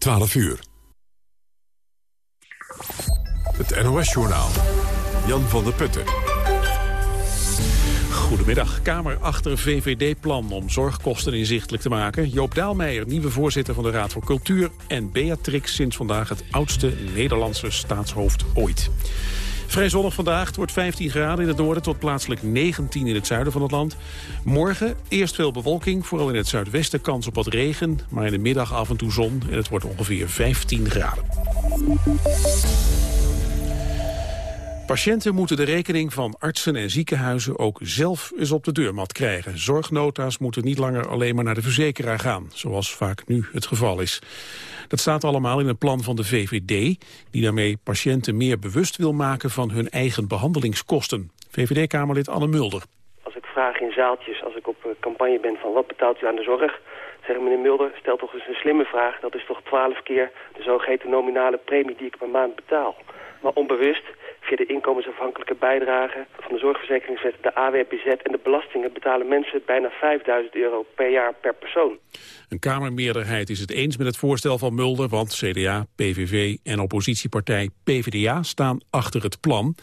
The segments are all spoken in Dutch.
12 uur. Het NOS-journaal. Jan van der Putten. Goedemiddag. Kamer achter VVD-plan om zorgkosten inzichtelijk te maken. Joop Daalmeijer, nieuwe voorzitter van de Raad voor Cultuur. En Beatrix sinds vandaag het oudste Nederlandse staatshoofd ooit. Vrij zonnig vandaag. Het wordt 15 graden in het noorden tot plaatselijk 19 in het zuiden van het land. Morgen eerst veel bewolking, vooral in het zuidwesten kans op wat regen. Maar in de middag af en toe zon en het wordt ongeveer 15 graden. Patiënten moeten de rekening van artsen en ziekenhuizen ook zelf eens op de deurmat krijgen. Zorgnota's moeten niet langer alleen maar naar de verzekeraar gaan, zoals vaak nu het geval is. Dat staat allemaal in een plan van de VVD, die daarmee patiënten meer bewust wil maken van hun eigen behandelingskosten. VVD-Kamerlid Anne Mulder. Als ik vraag in zaaltjes, als ik op eh, campagne ben van wat betaalt u aan de zorg, zeggen meneer Mulder, stel toch eens een slimme vraag. Dat is toch twaalf keer de zogeheten nominale premie die ik per maand betaal. Maar onbewust De inkomensafhankelijke bijdrage van de zorgverzekeringswet, de AWBZ en de belastingen betalen mensen bijna 5000 euro per jaar per persoon. Een Kamermeerderheid is het eens met het voorstel van Mulder, want CDA, PVV en oppositiepartij PvdA staan achter het plan.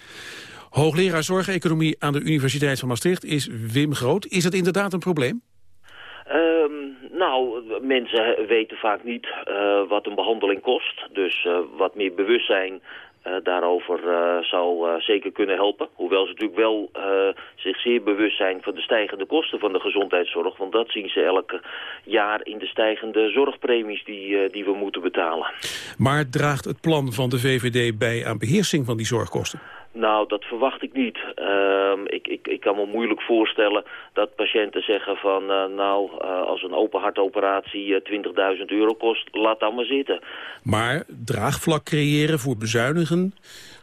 Hoogleraar Zorgeconomie aan de Universiteit van Maastricht is Wim Groot. Is het inderdaad een probleem? Um, nou, mensen weten vaak niet uh, wat een behandeling kost. Dus uh, wat meer bewustzijn daarover uh, zou uh, zeker kunnen helpen. Hoewel ze natuurlijk wel zich zeer bewust zijn van de stijgende kosten van de gezondheidszorg. Want dat zien ze elk jaar in de stijgende zorgpremies die, die we moeten betalen. Maar draagt het plan van de VVD bij aan beheersing van die zorgkosten? Nou, dat verwacht ik niet. Uh, ik, ik, ik kan me moeilijk voorstellen dat patiënten zeggen van... Uh, nou, uh, als een open hartoperatie 20.000 euro kost, laat dan maar zitten. Maar draagvlak creëren voor bezuinigen...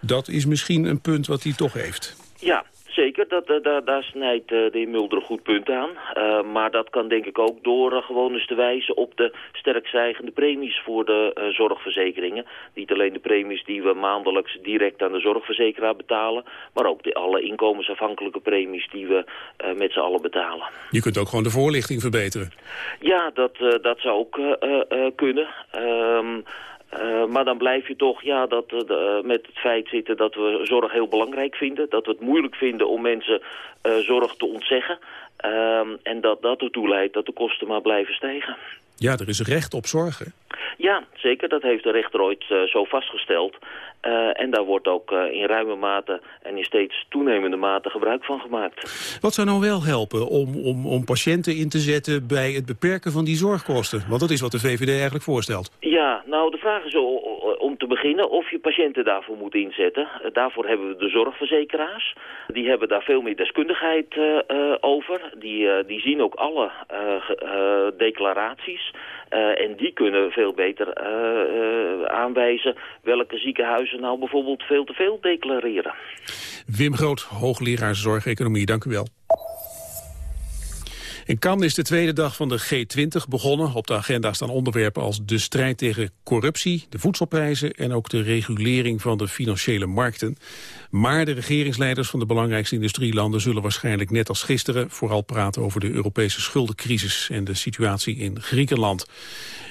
dat is misschien een punt wat hij toch heeft. Ja, Zeker, dat, dat, daar, daar snijdt uh, de heer Mulder een goed punt aan. Uh, maar dat kan denk ik ook door uh, gewoon eens te wijzen op de sterk stijgende premies voor de zorgverzekeringen. Niet alleen de premies die we maandelijks direct aan de zorgverzekeraar betalen, maar ook de, alle inkomensafhankelijke premies die we met z'n allen betalen. Je kunt ook gewoon de voorlichting verbeteren. Ja, dat, dat zou ook kunnen. Ehm, uh, maar dan blijf je toch ja, dat, uh, met het feit zitten dat we zorg heel belangrijk vinden. Dat we het moeilijk vinden om mensen zorg te ontzeggen. Ehm, en dat dat ertoe leidt dat de kosten maar blijven stijgen. Ja, er is recht op zorgen. Ja, zeker. Dat heeft de rechter ooit uh, zo vastgesteld. Uh, en daar wordt ook uh, in ruime mate en in steeds toenemende mate gebruik van gemaakt. Wat zou nou wel helpen om, om, om patiënten in te zetten bij het beperken van die zorgkosten? Want dat is wat de VVD eigenlijk voorstelt. Ja, nou de vraag is om te beginnen of je patiënten daarvoor moet inzetten. daarvoor hebben we de zorgverzekeraars. Die hebben daar veel meer deskundigheid over. Die, die zien ook alle declaraties. en die kunnen veel beter aanwijzen welke ziekenhuizen nou bijvoorbeeld veel te veel declareren. Wim Groot, hoogleraar zorgeconomie, dank u wel. In Cannes is de tweede dag van de G20 begonnen. Op de agenda staan onderwerpen als de strijd tegen corruptie, de voedselprijzen en ook de regulering van de financiële markten. Maar de regeringsleiders van de belangrijkste industrielanden zullen waarschijnlijk net als gisteren vooral praten over de Europese schuldencrisis en de situatie in Griekenland.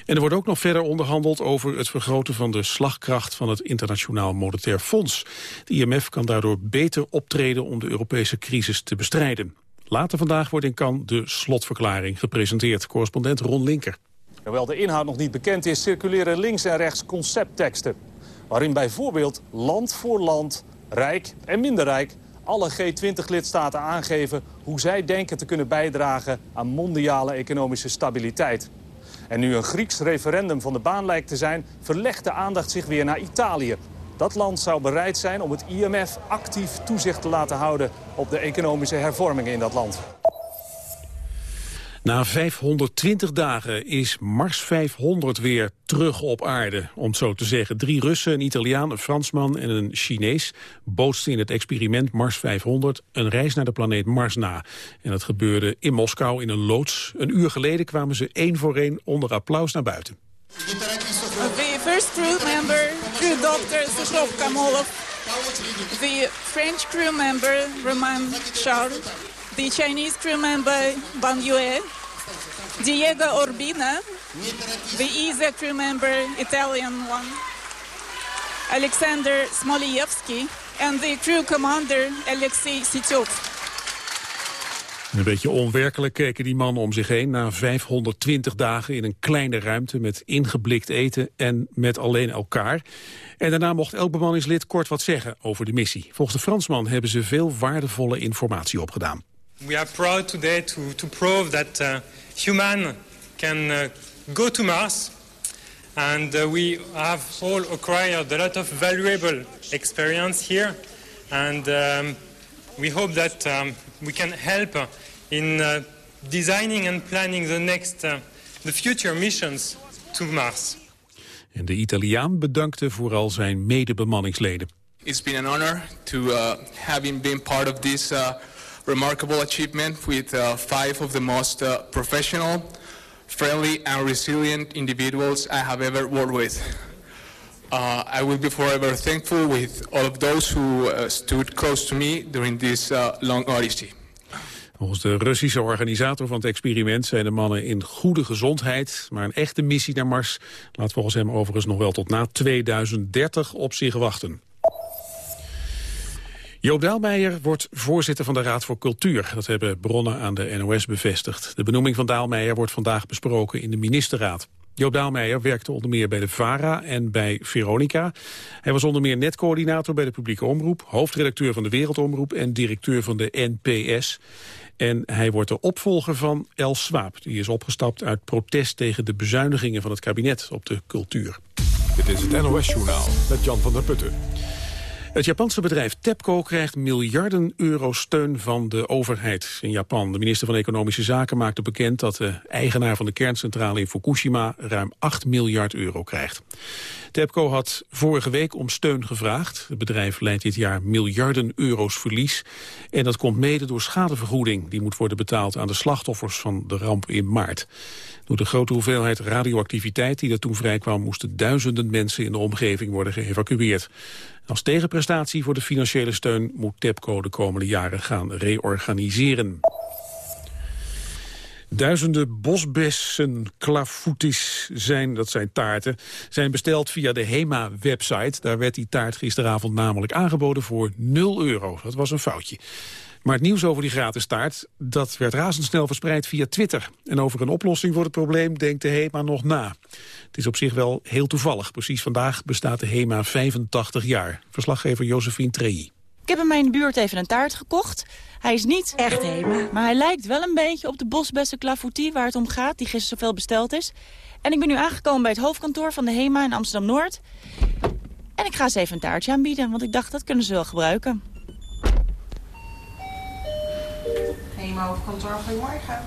En er wordt ook nog verder onderhandeld over het vergroten van de slagkracht van het Internationaal Monetair Fonds. De IMF kan daardoor beter optreden om de Europese crisis te bestrijden. Later vandaag wordt in Cannes de slotverklaring gepresenteerd. Correspondent Ron Linker. Hoewel de inhoud nog niet bekend is, circuleren links en rechts conceptteksten. Waarin bijvoorbeeld land voor land, rijk en minder rijk... alle G20-lidstaten aangeven hoe zij denken te kunnen bijdragen... aan mondiale economische stabiliteit. En nu een Grieks referendum van de baan lijkt te zijn... verlegt de aandacht zich weer naar Italië. Dat land zou bereid zijn om het IMF actief toezicht te laten houden... op de economische hervormingen in dat land. Na 520 dagen is Mars 500 weer terug op aarde, om zo te zeggen. Drie Russen, een Italiaan, een Fransman en een Chinees... bootsten in het experiment Mars 500 een reis naar de planeet Mars na. En dat gebeurde in Moskou in een loods. Een uur geleden kwamen ze één voor één onder applaus naar buiten. The first crew member, crew doctor Sushov Kamolov. The French crew member, Roman Charles. The Chinese crew member, Ban Yue. Diego Orbina The EZ crew member, Italian one, Alexander Smolievsky, and the crew commander, Alexei Sitov. Een beetje onwerkelijk keken die mannen om zich heen... na 520 dagen in een kleine ruimte met ingeblikt eten en met alleen elkaar. En daarna mocht elk bemanningslid kort wat zeggen over de missie. Volgens de Fransman hebben ze veel waardevolle informatie opgedaan. We are proud today to, to prove that uh, human can uh, go to Mars. And uh, we have all acquired a lot of valuable experience here. And um, we hope that um, we can help in uh, designing and planning the next, uh, the future missions to Mars. En de Italiaan bedankte vooral zijn medebemanningsleden. It's been an honor to uh, having been part of this uh, remarkable achievement with uh, five of the most uh, professional, friendly and resilient individuals I have ever worked with. Uh, I will be forever thankful with all of those who uh, stood close to me during this uh, long odyssey. Volgens de Russische organisator van het experiment zijn de mannen in goede gezondheid. Maar een echte missie naar Mars laat volgens hem overigens nog wel tot na 2030 op zich wachten. Joop Daalmeijer wordt voorzitter van de Raad voor Cultuur. Dat hebben bronnen aan de NOS bevestigd. De benoeming van Daalmeijer wordt vandaag besproken in de ministerraad. Joop Daalmeijer werkte onder meer bij de VARA en bij Veronica. Hij was onder meer netcoördinator bij de publieke omroep... hoofdredacteur van de Wereldomroep en directeur van de NPS. En hij wordt de opvolger van El Swaap. Die is opgestapt uit protest tegen de bezuinigingen van het kabinet op de cultuur. Dit is het NOS-journaal met Jan van der Putten. Het Japanse bedrijf TEPCO krijgt miljarden euro steun van de overheid in Japan. De minister van Economische Zaken maakte bekend dat de eigenaar van de kerncentrale in Fukushima ruim 8 miljard euro krijgt. TEPCO had vorige week om steun gevraagd. Het bedrijf leidt dit jaar miljarden euro's verlies. En dat komt mede door schadevergoeding. Die moet worden betaald aan de slachtoffers van de ramp in maart. Door de grote hoeveelheid radioactiviteit die er toen vrijkwam... moesten duizenden mensen in de omgeving worden geëvacueerd. Als tegenprestatie voor de financiële steun moet TEPCO de komende jaren gaan reorganiseren. Duizenden bosbessen clafoutis zijn, dat zijn taarten, zijn besteld via de HEMA-website. Daar werd die taart gisteravond namelijk aangeboden voor 0 euro. Dat was een foutje. Maar het nieuws over die gratis taart, dat werd razendsnel verspreid via Twitter. En over een oplossing voor het probleem denkt de HEMA nog na. Het is op zich wel heel toevallig. Precies vandaag bestaat de HEMA 85 jaar. Verslaggever Josephine Trei. Ik heb in mijn buurt even een taart gekocht. Hij is niet echt HEMA, maar hij lijkt wel een beetje op de bosbessen clafoutie waar het om gaat, die gisteren zoveel besteld is. En ik ben nu aangekomen bij het hoofdkantoor van de HEMA in Amsterdam-Noord. En ik ga ze even een taartje aanbieden, want ik dacht dat kunnen ze wel gebruiken. HEMA hoofdkantoor, goedemorgen.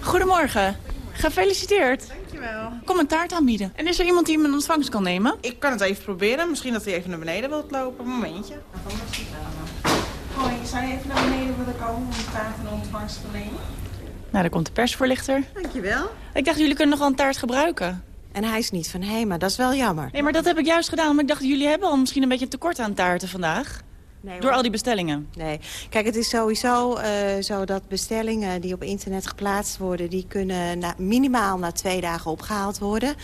Goedemorgen. Gefeliciteerd. Dankjewel. Kom een taart aanbieden. En is er iemand die hem in ontvangst kan nemen? Ik kan het even proberen. Misschien dat hij even naar beneden wilt lopen. Een momentje. Hoi, zou je even naar beneden willen komen om de taart in ontvangst te nemen? Nou, daar komt de persvoorlichter. Dankjewel. Ik dacht, jullie kunnen nog wel een taart gebruiken. En hij is niet van HEMA, dat is wel jammer. Nee, maar dat heb ik juist gedaan, omdat ik dacht, jullie hebben al misschien een beetje een tekort aan taarten vandaag. Nee, Door al die bestellingen. Nee. Kijk, het is sowieso uh, zo dat bestellingen die op internet geplaatst worden... die kunnen na, minimaal na twee dagen opgehaald worden.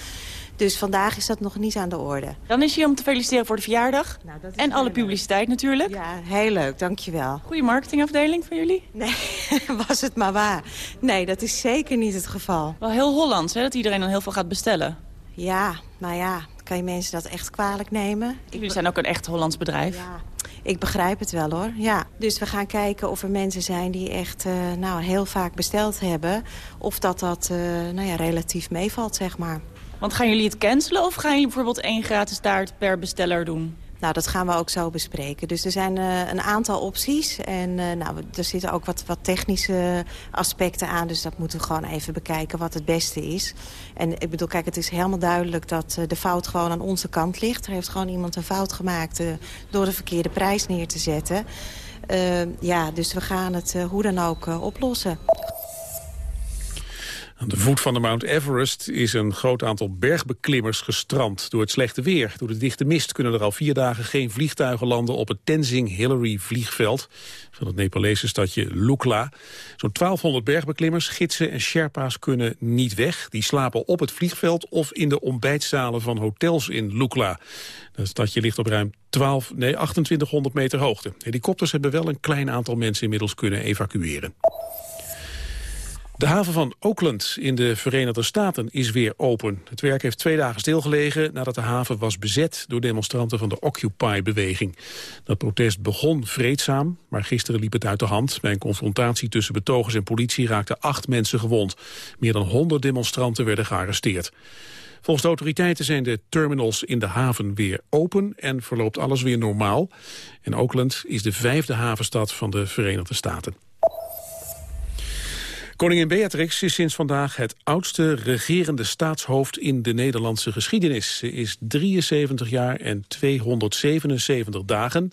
Dus vandaag is dat nog niet aan de orde. Dan is hij om te feliciteren voor de verjaardag. Nou, en alle publiciteit natuurlijk. Ja, heel leuk, dankjewel. Goede marketingafdeling van jullie? Nee, was het maar waar. Nee, dat is zeker niet het geval. Wel heel Hollands, hè, dat iedereen dan heel veel gaat bestellen. Ja, maar ja, kan je mensen dat echt kwalijk nemen? Jullie zijn ook een echt Hollands bedrijf. Ja, ik begrijp het wel hoor. Ja. Dus we gaan kijken of er mensen zijn die echt uh, nou, heel vaak besteld hebben. Of dat dat uh, nou ja, relatief meevalt, zeg maar. Want gaan jullie het cancelen of gaan jullie bijvoorbeeld één gratis taart per besteller doen? Nou, dat gaan we ook zo bespreken. Dus er zijn uh, een aantal opties. En uh, nou, er zitten ook wat, wat technische aspecten aan. Dus dat moeten we gewoon even bekijken wat het beste is. En ik bedoel, kijk, het is helemaal duidelijk dat uh, de fout gewoon aan onze kant ligt. Er heeft gewoon iemand een fout gemaakt door de verkeerde prijs neer te zetten. ja, dus we gaan het hoe dan ook oplossen. Aan de voet van de Mount Everest is een groot aantal bergbeklimmers gestrand door het slechte weer. Door de dichte mist kunnen er al vier dagen geen vliegtuigen landen op het Tenzing Hillary vliegveld van het Nepalese stadje Lukla. Zo'n 1200 bergbeklimmers, gidsen en sherpa's kunnen niet weg. Die slapen op het vliegveld of in de ontbijtzalen van hotels in Lukla. Het stadje ligt op ruim 12, nee, 2800 meter hoogte. Helikopters hebben wel een klein aantal mensen inmiddels kunnen evacueren. De haven van Oakland in de Verenigde Staten is weer open. Het werk heeft twee dagen stilgelegen nadat de haven was bezet door demonstranten van de Occupy-beweging. Dat protest begon vreedzaam, maar gisteren liep het uit de hand. Bij een confrontatie tussen betogers en politie raakten acht mensen gewond. Meer dan 100 demonstranten werden gearresteerd. Volgens de autoriteiten zijn de terminals in de haven weer open en verloopt alles weer normaal. En Oakland is de vijfde havenstad van de Verenigde Staten. Koningin Beatrix is sinds vandaag het oudste regerende staatshoofd in de Nederlandse geschiedenis. Ze is 73 jaar en 277 dagen.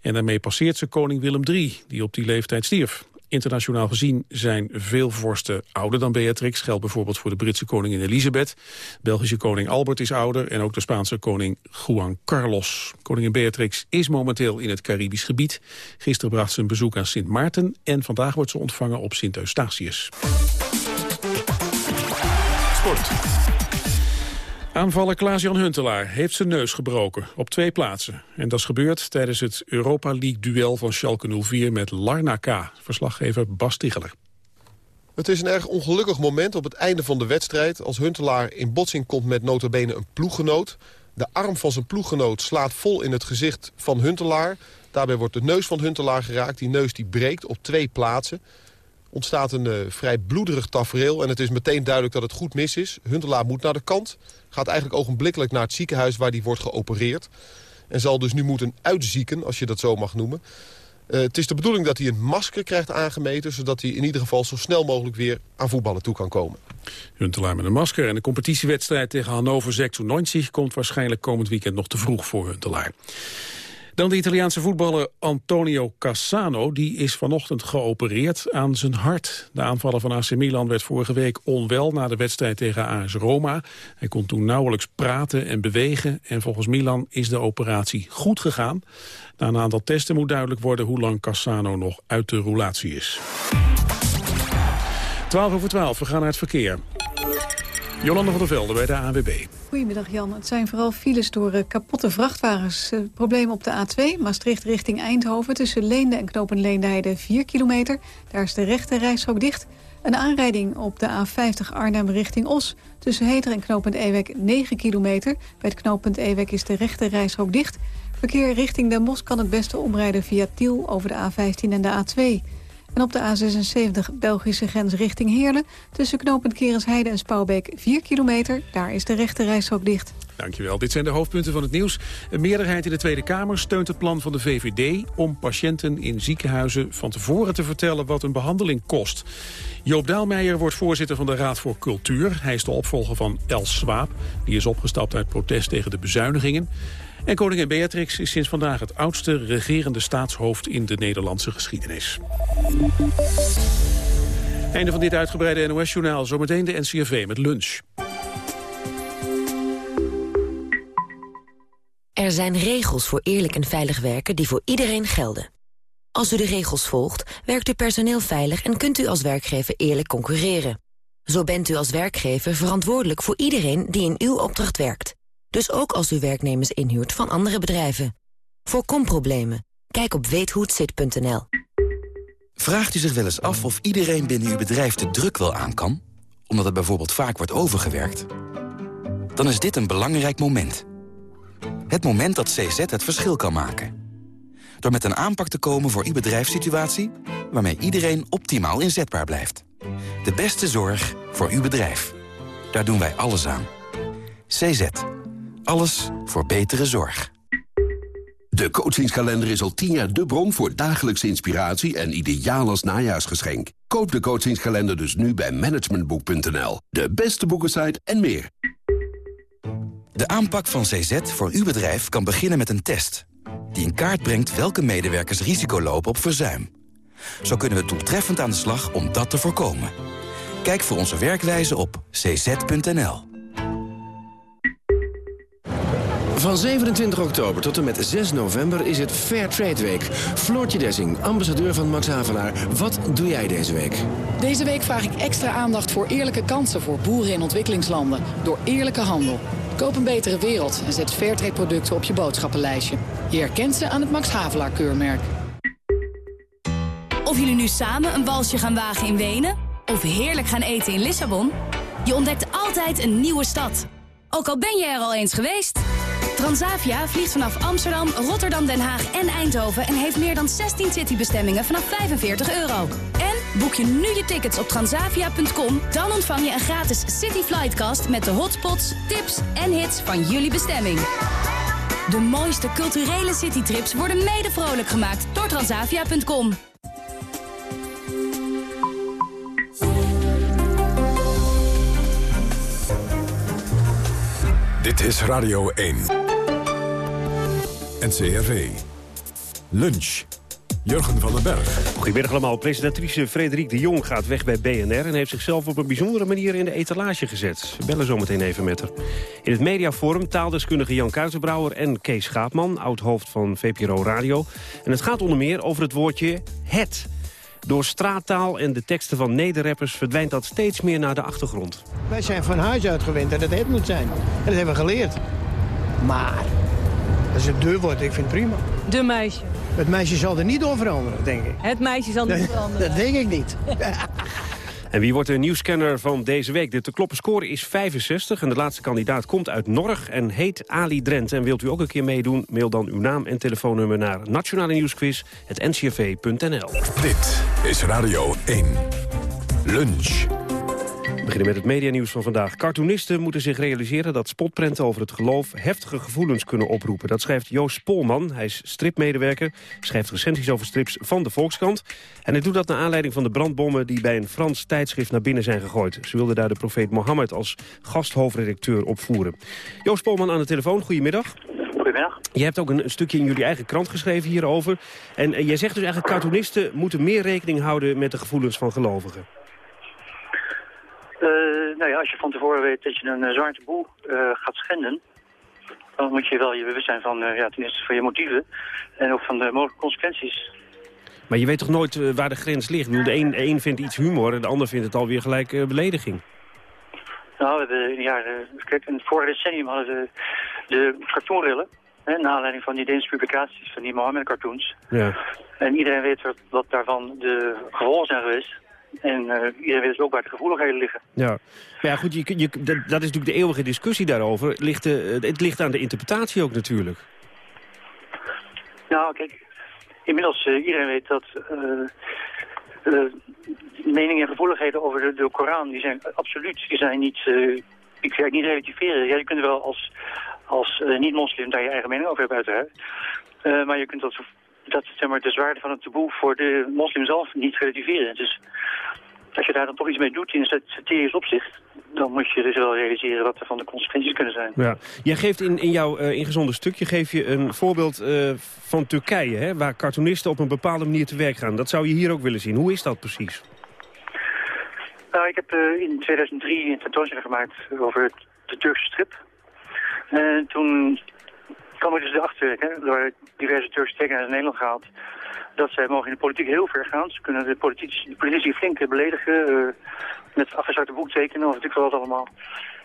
En daarmee passeert ze koning Willem III, die op die leeftijd stierf. Internationaal gezien zijn veel vorsten ouder dan Beatrix. Geldt bijvoorbeeld voor de Britse koningin Elisabeth. Belgische koning Albert is ouder en ook de Spaanse koning Juan Carlos. Koningin Beatrix is momenteel in het Caribisch gebied. Gisteren bracht ze een bezoek aan Sint Maarten... en vandaag wordt ze ontvangen op Sint Eustatius. Sport. Aanvaller Klaas-Jan Huntelaar heeft zijn neus gebroken op twee plaatsen. En dat is gebeurd tijdens het Europa League-duel van Schalke 04 met Larnaca. Verslaggever Bas Ticheler. Het is een erg ongelukkig moment op het einde van de wedstrijd... als Huntelaar in botsing komt met notabene een ploeggenoot. De arm van zijn ploeggenoot slaat vol in het gezicht van Huntelaar. Daarbij wordt de neus van Huntelaar geraakt. Die neus die breekt op twee plaatsen ontstaat een uh, vrij bloederig tafereel. En het is meteen duidelijk dat het goed mis is. Huntelaar moet naar de kant. Gaat eigenlijk ogenblikkelijk naar het ziekenhuis waar die wordt geopereerd. En zal dus nu moeten uitzieken, als je dat zo mag noemen. Uh, het is de bedoeling dat hij een masker krijgt aangemeten... zodat hij in ieder geval zo snel mogelijk weer aan voetballen toe kan komen. Huntelaar met een masker en de competitiewedstrijd tegen Hannover 96... komt waarschijnlijk komend weekend nog te vroeg voor Huntelaar. Dan de Italiaanse voetballer Antonio Cassano. Die is vanochtend geopereerd aan zijn hart. De aanvaller van AC Milan werd vorige week onwel na de wedstrijd tegen AS Roma. Hij kon toen nauwelijks praten en bewegen. En volgens Milan is de operatie goed gegaan. Na een aantal testen moet duidelijk worden hoe lang Cassano nog uit de roulatie is. 12 over 12, we gaan naar het verkeer. Jolanda van der Velde bij de ANWB. Goedemiddag Jan. Het zijn vooral files door uh, kapotte vrachtwagens. Uh, probleem op de A2, Maastricht richting Eindhoven... tussen Leende en Knopen Leendeheide 4 kilometer. Daar is de rechte reishok dicht. Een aanrijding op de A50 Arnhem richting Os. Tussen Heter en knooppunt Ewek 9 kilometer. Bij het knooppunt Ewek is de rechte reishok dicht. Verkeer richting Den Bosch kan het beste omrijden via Tiel over de A15 en de A2... En op de A76 Belgische grens richting Heerlen... tussen knooppunt Kerensheide en Spouwbeek 4 kilometer. Daar is de rechte reishok dicht. Dankjewel. Dit zijn de hoofdpunten van het nieuws. Een meerderheid in de Tweede Kamer steunt het plan van de VVD... om patiënten in ziekenhuizen van tevoren te vertellen wat een behandeling kost. Joop Daalmeijer wordt voorzitter van de Raad voor Cultuur. Hij is de opvolger van Els Swaap. Die is opgestapt uit protest tegen de bezuinigingen. En koningin Beatrix is sinds vandaag het oudste regerende staatshoofd in de Nederlandse geschiedenis. Einde van dit uitgebreide NOS-journaal. Zometeen de NCRV met lunch. Er zijn regels voor eerlijk en veilig werken die voor iedereen gelden. Als u de regels volgt, werkt uw personeel veilig... en kunt u als werkgever eerlijk concurreren. Zo bent u als werkgever verantwoordelijk voor iedereen die in uw opdracht werkt. Dus ook als u werknemers inhuurt van andere bedrijven. Voorkom problemen. Kijk op weethohetzit.nl. Vraagt u zich wel eens af of iedereen binnen uw bedrijf de druk wel aan kan? Omdat het bijvoorbeeld vaak wordt overgewerkt? Dan is dit een belangrijk moment. Het moment dat CZ het verschil kan maken. Door met een aanpak te komen voor uw bedrijfssituatie... waarmee iedereen optimaal inzetbaar blijft. De beste zorg voor uw bedrijf. Daar doen wij alles aan. CZ. Alles voor betere zorg. De coachingskalender is al tien jaar de bron voor dagelijkse inspiratie en ideaal als najaarsgeschenk. Koop de coachingskalender dus nu bij managementboek.nl. De beste boekensite en meer. De aanpak van CZ voor uw bedrijf kan beginnen met een test... die in kaart brengt welke medewerkers risico lopen op verzuim. Zo kunnen we doeltreffend aan de slag om dat te voorkomen. Kijk voor onze werkwijze op cz.nl. Van 27 oktober tot en met 6 november is het Fair Trade Week. Floortje Dessing, ambassadeur van Max Havelaar. Wat doe jij deze week? Deze week vraag ik extra aandacht voor eerlijke kansen voor boeren in ontwikkelingslanden. Door eerlijke handel. Koop een betere wereld en zet Fairtrade producten op je boodschappenlijstje. Je herkent ze aan het Max Havelaar keurmerk. Of jullie nu samen een walsje gaan wagen in Wenen... of heerlijk gaan eten in Lissabon... je ontdekt altijd een nieuwe stad. Ook al ben je er al eens geweest... Transavia vliegt vanaf Amsterdam, Rotterdam, Den Haag en Eindhoven... en heeft meer dan 16 citybestemmingen vanaf 45 euro. En boek je nu je tickets op transavia.com... dan ontvang je een gratis City Flightcast... met de hotspots, tips en hits van jullie bestemming. De mooiste culturele citytrips worden mede vrolijk gemaakt door transavia.com. Dit is Radio 1. NCRV. Lunch. Jurgen van den Berg. Goedemiddag allemaal. Presentatrice Frederik de Jong gaat weg bij BNR... en heeft zichzelf op een bijzondere manier in de etalage gezet. We bellen zometeen even met haar. In het mediaforum taaldeskundige Jan Kuitenbrouwer en Kees Schaapman... oud-hoofd van VPRO Radio. En het gaat onder meer over het woordje het... Door straattaal en de teksten van nederrappers verdwijnt dat steeds meer naar de achtergrond. Wij zijn van huis uit gewend dat het het moet zijn. En dat hebben we geleerd. Maar, als het deur wordt, ik vind het prima. De meisje. Het meisje zal er niet door veranderen, denk ik. Het meisje zal niet veranderen. Dat denk ik niet. En wie wordt de nieuwscanner van deze week? De te kloppen score is 65 en de laatste kandidaat komt uit Norg en heet Ali Drent. En wilt u ook een keer meedoen? Mail dan uw naam en telefoonnummer naar Nationale Nieuwsquiz, het ncrv.nl. Dit is Radio 1. Lunch. We beginnen met het medianieuws van vandaag. Cartoonisten moeten zich realiseren dat spotprenten over het geloof heftige gevoelens kunnen oproepen. Dat schrijft Joost Polman. Hij is stripmedewerker, schrijft recensies over strips van de Volkskrant. En hij doet dat naar aanleiding van de brandbommen die bij een Frans tijdschrift naar binnen zijn gegooid. Ze wilden daar de profeet Mohammed als gasthoofdredacteur opvoeren. Joost Polman aan de telefoon, goedemiddag. Goedemiddag. Je hebt ook een, stukje in jullie eigen krant geschreven hierover. En jij zegt dus eigenlijk cartoonisten moeten meer rekening houden met de gevoelens van gelovigen. Uh, nou ja, als je van tevoren weet dat je een uh, zwarte boel uh, gaat schenden... dan moet je wel je bewust zijn van, ja, ten eerste van je motieven... en ook van de mogelijke consequenties. Maar je weet toch nooit waar de grens ligt? Bedoel, de een, een vindt iets humor en de ander vindt het alweer gelijk belediging. Nou, we hebben in de jaren... Kijk, in het vorige decennium hadden we de cartoonrillen... Hè, naar aanleiding van die Deense publicaties van die Mohammed-cartoons. Ja. En iedereen weet wat, wat daarvan de gevolgen zijn geweest. En uh, iedereen weet dus ook waar de gevoeligheden liggen. Ja, maar ja goed, je, je, dat, dat is natuurlijk de eeuwige discussie daarover. Ligt de, het ligt aan de interpretatie ook natuurlijk. Nou, kijk, inmiddels uh, iedereen weet dat uh, meningen en gevoeligheden over de, de, Koran, die zijn absoluut, die zijn niet, ik zeg niet relativeren. Ja, je kunt wel als, als niet-moslim daar je eigen mening over hebben uiteraard. maar je kunt dat dat zeg maar, de zwaarte van het taboe voor de moslim zelf niet relativeren. Dus als je daar dan toch iets mee doet in een satirisch opzicht... dan moet je dus wel realiseren wat er van de consequenties kunnen zijn. Ja. Jij geeft in, in jouw uh, ingezonden stukje geef je een voorbeeld uh, van Turkije... Hè, waar cartoonisten op een bepaalde manier te werk gaan. Dat zou je hier ook willen zien. Hoe is dat precies? Nou, ik heb uh, in 2003 een tentoonstelling gemaakt over de Turkse strip. En toen kwam ik dus erachter, hè, door diverse Turkse tekenaars naar Nederland gehaald, dat zij mogen in de politiek heel ver gaan. Ze kunnen de politici, de flink beledigen, uh, met afgezakte boek tekenen of natuurlijk wat allemaal.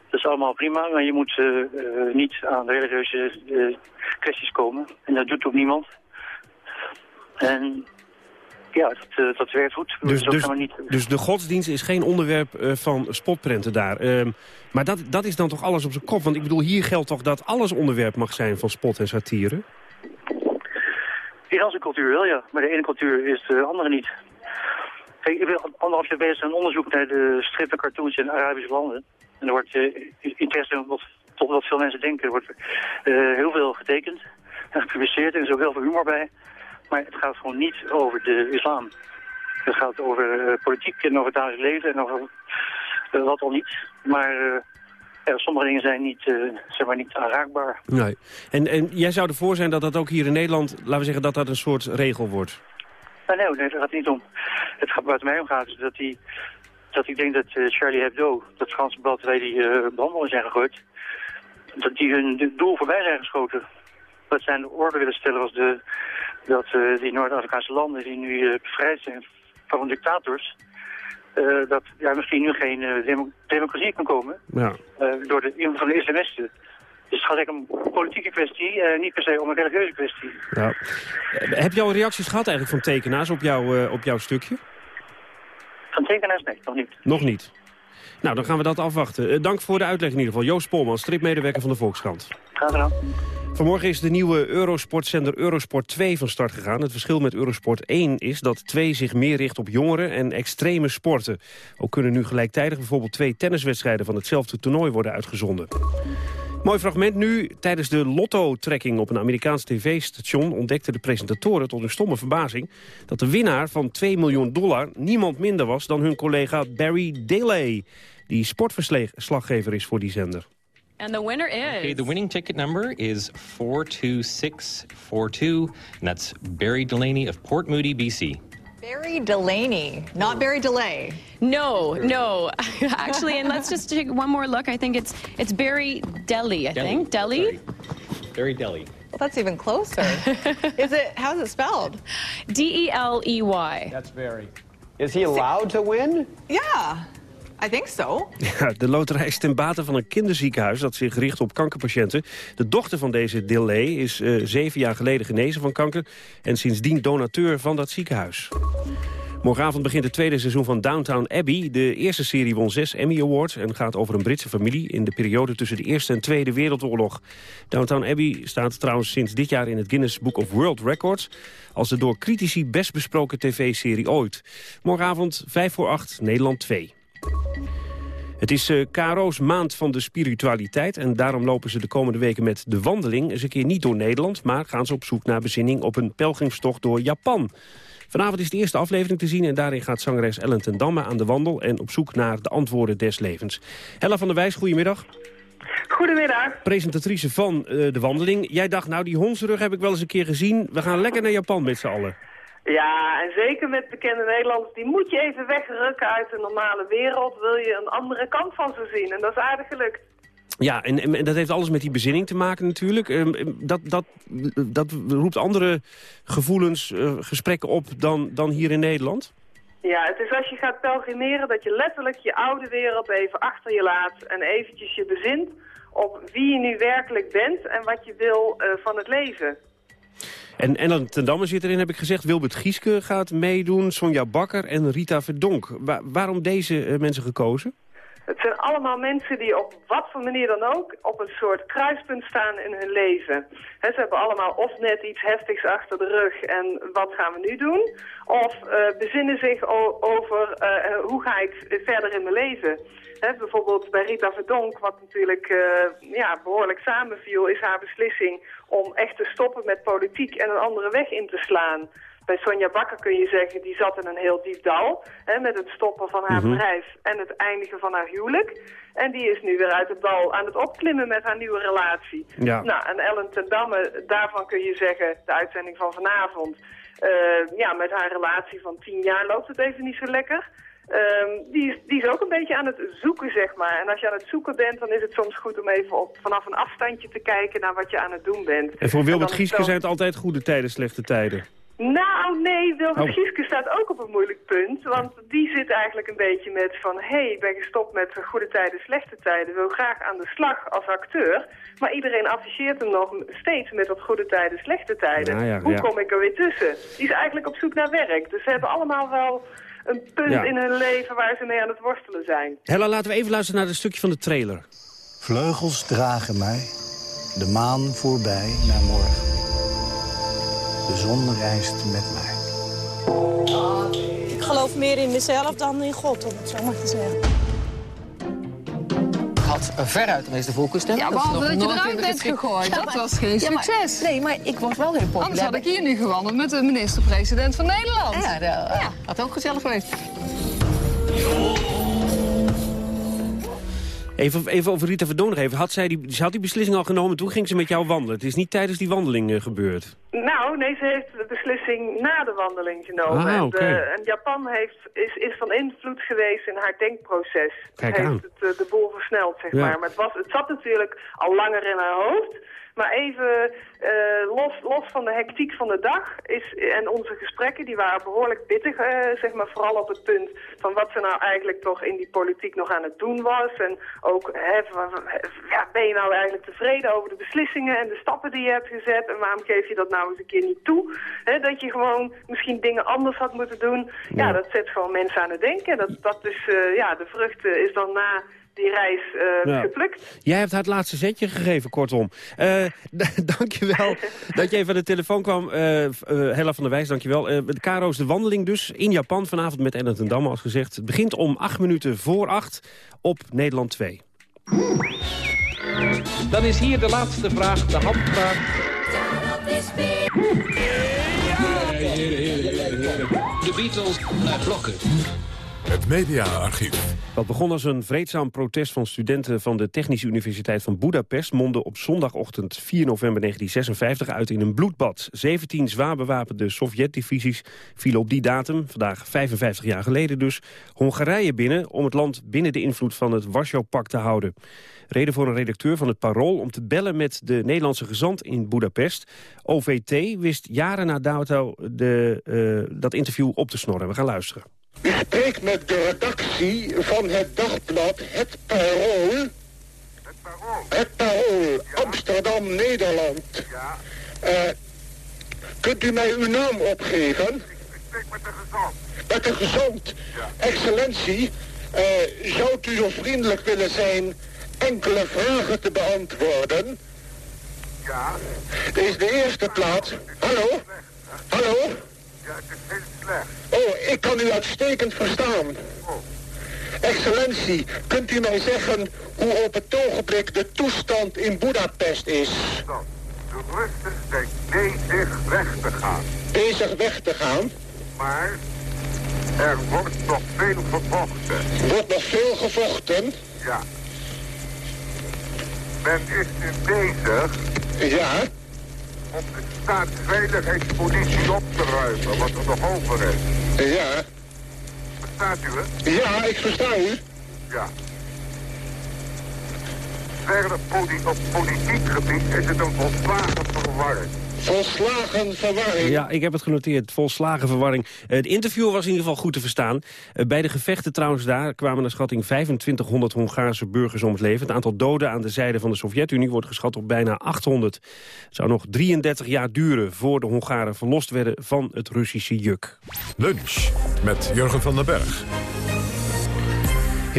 Dat is allemaal prima, maar je moet uh, uh, niet aan religieuze kwesties komen. En dat doet ook niemand. En ja, dat, dat werkt goed. Dus, dus, niet... dus de godsdienst is geen onderwerp uh, van spotprenten daar. Uh, maar dat, dat is dan toch alles op zijn kop? Want ik bedoel, hier geldt toch dat alles onderwerp mag zijn van spot en satire? In onze cultuur wel, ja. Maar de ene cultuur is de andere niet. Kijk, ik ben anderhalf jaar bezig aan onderzoek naar de strip en cartoons in Arabische landen. En er wordt uh, interesse wat, tot wat veel mensen denken. Er wordt heel veel getekend en gepubliceerd. En er is ook heel veel humor bij. Maar het gaat gewoon niet over de islam. Het gaat over uh, politiek en over het dagelijks leven en over uh, wat al niet. Maar ja, sommige dingen zijn niet, zeg maar niet aanraakbaar. Nee. En, en jij zou ervoor zijn dat dat ook hier in Nederland, laten we zeggen, dat dat een soort regel wordt? nee, nee, daar gaat het niet om. Het gaat, waar het mij om gaat is dat die dat ik denk dat eh, Charlie Hebdo, dat Franse blad waar die uh, behandelingen zijn gegooid, dat die hun doel voorbij zijn geschoten. Wat zij aan de orde willen stellen was de, dat uh, die Noord-Afrikaanse landen die nu uh, bevrijd zijn van dictators, uh, dat ja, misschien nu geen demo democratie kan komen ja. door de invloed van de islamisten. Dus het gaat eigenlijk om een politieke kwestie, niet per se om een religieuze kwestie. Ja. Heb je al reacties gehad eigenlijk van tekenaars op, jou, op jouw stukje? Van tekenaars? Nee, nog niet. Nog niet. Nou, dan gaan we dat afwachten. dank voor de uitleg in ieder geval. Joost Polman, stripmedewerker van de Volkskrant. Graag gedaan. Vanmorgen is de nieuwe Eurosport-zender Eurosport 2 van start gegaan. Het verschil met Eurosport 1 is dat 2 zich meer richt op jongeren en extreme sporten. Ook kunnen nu gelijktijdig bijvoorbeeld twee tenniswedstrijden van hetzelfde toernooi worden uitgezonden. Mooi fragment nu. Tijdens de lotto-trekking op een Amerikaans tv-station... ontdekten de presentatoren tot hun stomme verbazing... dat de winnaar van 2 miljoen dollar niemand minder was dan hun collega Barry Daley... die sportverslaggever is voor die zender. And the winner is... Okay, the winning ticket number is 42642, and that's Barry Delaney of Port Moody, BC. Barry Delaney, not Barry Delay. No, no. Actually, and let's just take one more look. I think it's it's Barry Deli, I Deli. think. Deli? Barry Deli. Well, that's even closer. is it, how's it spelled? D-E-L-E-Y. That's Barry. Is he allowed to win? Yeah. I think so. Ja, de loterij is ten bate van een kinderziekenhuis dat zich richt op kankerpatiënten. De dochter van deze Delay is uh, zeven jaar geleden genezen van kanker... en sindsdien donateur van dat ziekenhuis. Morgenavond begint het tweede seizoen van Downtown Abbey. De eerste serie won zes Emmy Awards en gaat over een Britse familie... in de periode tussen de Eerste en Tweede Wereldoorlog. Downtown Abbey staat trouwens sinds dit jaar in het Guinness Book of World Records... als de door critici best besproken tv-serie ooit. Morgenavond 5 voor 8, Nederland 2. Het is uh, KRO's maand van de spiritualiteit... en daarom lopen ze de komende weken met de wandeling... eens een keer niet door Nederland... maar gaan ze op zoek naar bezinning op een pelgrimstocht door Japan. Vanavond is de eerste aflevering te zien... en daarin gaat zangeres Ellen ten Damme aan de wandel... en op zoek naar de antwoorden des levens. Hella van der Wijs, goedemiddag. Goedemiddag. Presentatrice van uh, de wandeling. Jij dacht, nou die hondsrug heb ik wel eens een keer gezien. We gaan lekker naar Japan met z'n allen. Ja, en zeker met bekende Nederlanders, die moet je even wegrukken uit de normale wereld. Wil je een andere kant van ze zien. En dat is aardig gelukt. Ja, en, en, dat heeft alles met die bezinning te maken natuurlijk. Um, dat, dat, dat roept andere gevoelens, uh, gesprekken op dan, dan hier in Nederland? Ja, het is als je gaat pelgrimeren dat je letterlijk je oude wereld even achter je laat... en eventjes je bezint op wie je nu werkelijk bent en wat je wil uh, van het leven. En Ellen ten Damme zit erin, heb ik gezegd. Wilbert Gieske gaat meedoen, Sonja Bakker en Rita Verdonk. Wa waarom deze uh, mensen gekozen? Het zijn allemaal mensen die op wat voor manier dan ook op een soort kruispunt staan in hun leven. Ze hebben allemaal of net iets heftigs achter de rug en wat gaan we nu doen? Of uh, bezinnen zich over uh, hoe ga ik verder in mijn leven? Bijvoorbeeld bij Rita Verdonk, wat natuurlijk ja, behoorlijk samenviel, is haar beslissing om echt te stoppen met politiek en een andere weg in te slaan. Bij Sonja Bakker kun je zeggen, die zat in een heel diep dal... Hè, met het stoppen van haar mm -hmm. bedrijf en het eindigen van haar huwelijk. En die is nu weer uit het dal aan het opklimmen met haar nieuwe relatie. Ja. Nou, en Ellen ten Damme, daarvan kun je zeggen, de uitzending van vanavond... Uh, ja, met haar relatie van tien jaar loopt het even niet zo lekker... Um, die, is, die is ook een beetje aan het zoeken, zeg maar. En als je aan het zoeken bent, dan is het soms goed om even op, vanaf een afstandje te kijken naar wat je aan het doen bent. En voor Wilbert Gieske zijn het altijd goede tijden, slechte tijden. Nou, nee, Wilbert oh. Gieske staat ook op een moeilijk punt. Want die zit eigenlijk een beetje met van... hé, hey, ik ben gestopt met goede tijden, slechte tijden. Wil graag aan de slag als acteur. Maar iedereen afficheert hem nog steeds met dat goede tijden, slechte tijden. Nou ja, Hoe ja. kom ik er weer tussen? Die is eigenlijk op zoek naar werk. Dus ze hebben allemaal wel een punt Ja. in hun leven waar ze mee aan het worstelen zijn. Hella, laten we even luisteren naar een stukje van de trailer. Vleugels dragen mij, de maan voorbij naar morgen. De zon reist met mij. Ik geloof meer in mezelf dan in God, om het zo maar te zeggen. had veruit de meeste voorkeurstemmen. Ja, behalve dat je eruit bent geschikt. gegooid. Ja, Dat maar- was geen ja, maar- succes. nee, maar ik was wel heel populair. Anders had ik hier nu gewandeld met de minister-president van Nederland. Ja, dat had ook gezellig geweest. Even, even over Rita Verdon nog even. Had zij die, ze had die beslissing al genomen, toen ging ze met jou wandelen. Het is niet tijdens die wandeling eh, gebeurd. Nou, nee, ze heeft de beslissing na de wandeling genomen. Ah, de- en Japan heeft, is, is van invloed geweest in haar denkproces. Kijk heeft aan. het, eh, de boel versneld, zeg Ja. maar. Maar het, was, het zat natuurlijk al langer in haar hoofd. Maar even eh, los, los van de hectiek van de dag is, en onze gesprekken, die waren behoorlijk pittig, eh, zeg maar vooral op het punt van wat ze nou eigenlijk toch in die politiek nog aan het doen was. En ook, hè, ja, ben je nou eigenlijk tevreden over de beslissingen en de stappen die je hebt gezet? En waarom geef je dat nou eens een keer niet toe? Hè, dat je gewoon misschien dingen anders had moeten doen. Ja, dat zet gewoon mensen aan het denken. Dat, dat is, eh, ja, de vrucht is dan na die reis eh, Ja. geplukt. Jij hebt haar het laatste zetje gegeven, kortom. Eh dankjewel dat je even aan de telefoon kwam. eh eh, Hella van der Wijs, dankjewel. Eh de Karo's de wandeling dus in Japan vanavond met Ellen ten Damme, als gezegd. Het begint om acht minuten voor acht op Nederland 2. Dan is hier de laatste vraag, de handvraag. De Beatles naar blokken. Het mediaarchief. Wat begon als een vreedzaam protest van studenten van de Technische Universiteit van Budapest... mondde op zondagochtend 4 november 1956 uit in een bloedbad. 17 zwaar bewapende Sovjet-divisies vielen op die datum, vandaag 55 jaar geleden dus... Hongarije binnen om het land binnen de invloed van het Warschau-pact te houden. Reden voor een redacteur van het Parool om te bellen met de Nederlandse gezant in Budapest. OVT wist jaren na dato eh, dat interview op te snorren. We gaan luisteren. U spreekt met de redactie van het dagblad Het Parool. Het Parool. Amsterdam, Nederland. Eh, kunt u mij uw naam opgeven? Ik spreek met de gezant. Met de gezant. Excellentie, eh, zou u zo vriendelijk willen zijn enkele vragen te beantwoorden? Ja. Dit is de eerste plaats. Hallo? Hallo? Ja, het is heel slecht. Oh, ik kan u uitstekend verstaan. Excellentie, kunt u mij zeggen hoe op het ogenblik de toestand in Budapest is? De Russen zijn bezig weg te gaan. Bezig weg te gaan? Maar er wordt nog veel gevochten. Wordt nog veel gevochten? Ja. Men is nu bezig Ja. Om de staatsveiligheidspolitie op te ruimen, wat er nog over is. Ja. Verstaat u het? Ja, ik versta u. Ja. Verder op politiek gebied is het een volslagen verwarring. Volslagen verwarring. Ja, ik heb het genoteerd. Volslagen verwarring. Het interview was in ieder geval goed te verstaan. Eh, Bij de gevechten trouwens daar kwamen naar schatting 2500 Hongaarse burgers om het leven. Het aantal doden aan de zijde van de Sovjet-Unie wordt geschat op bijna 800. Het zou nog 33 jaar duren voor de Hongaren verlost werden van het Russische juk. Lunch met Jurgen van den Berg.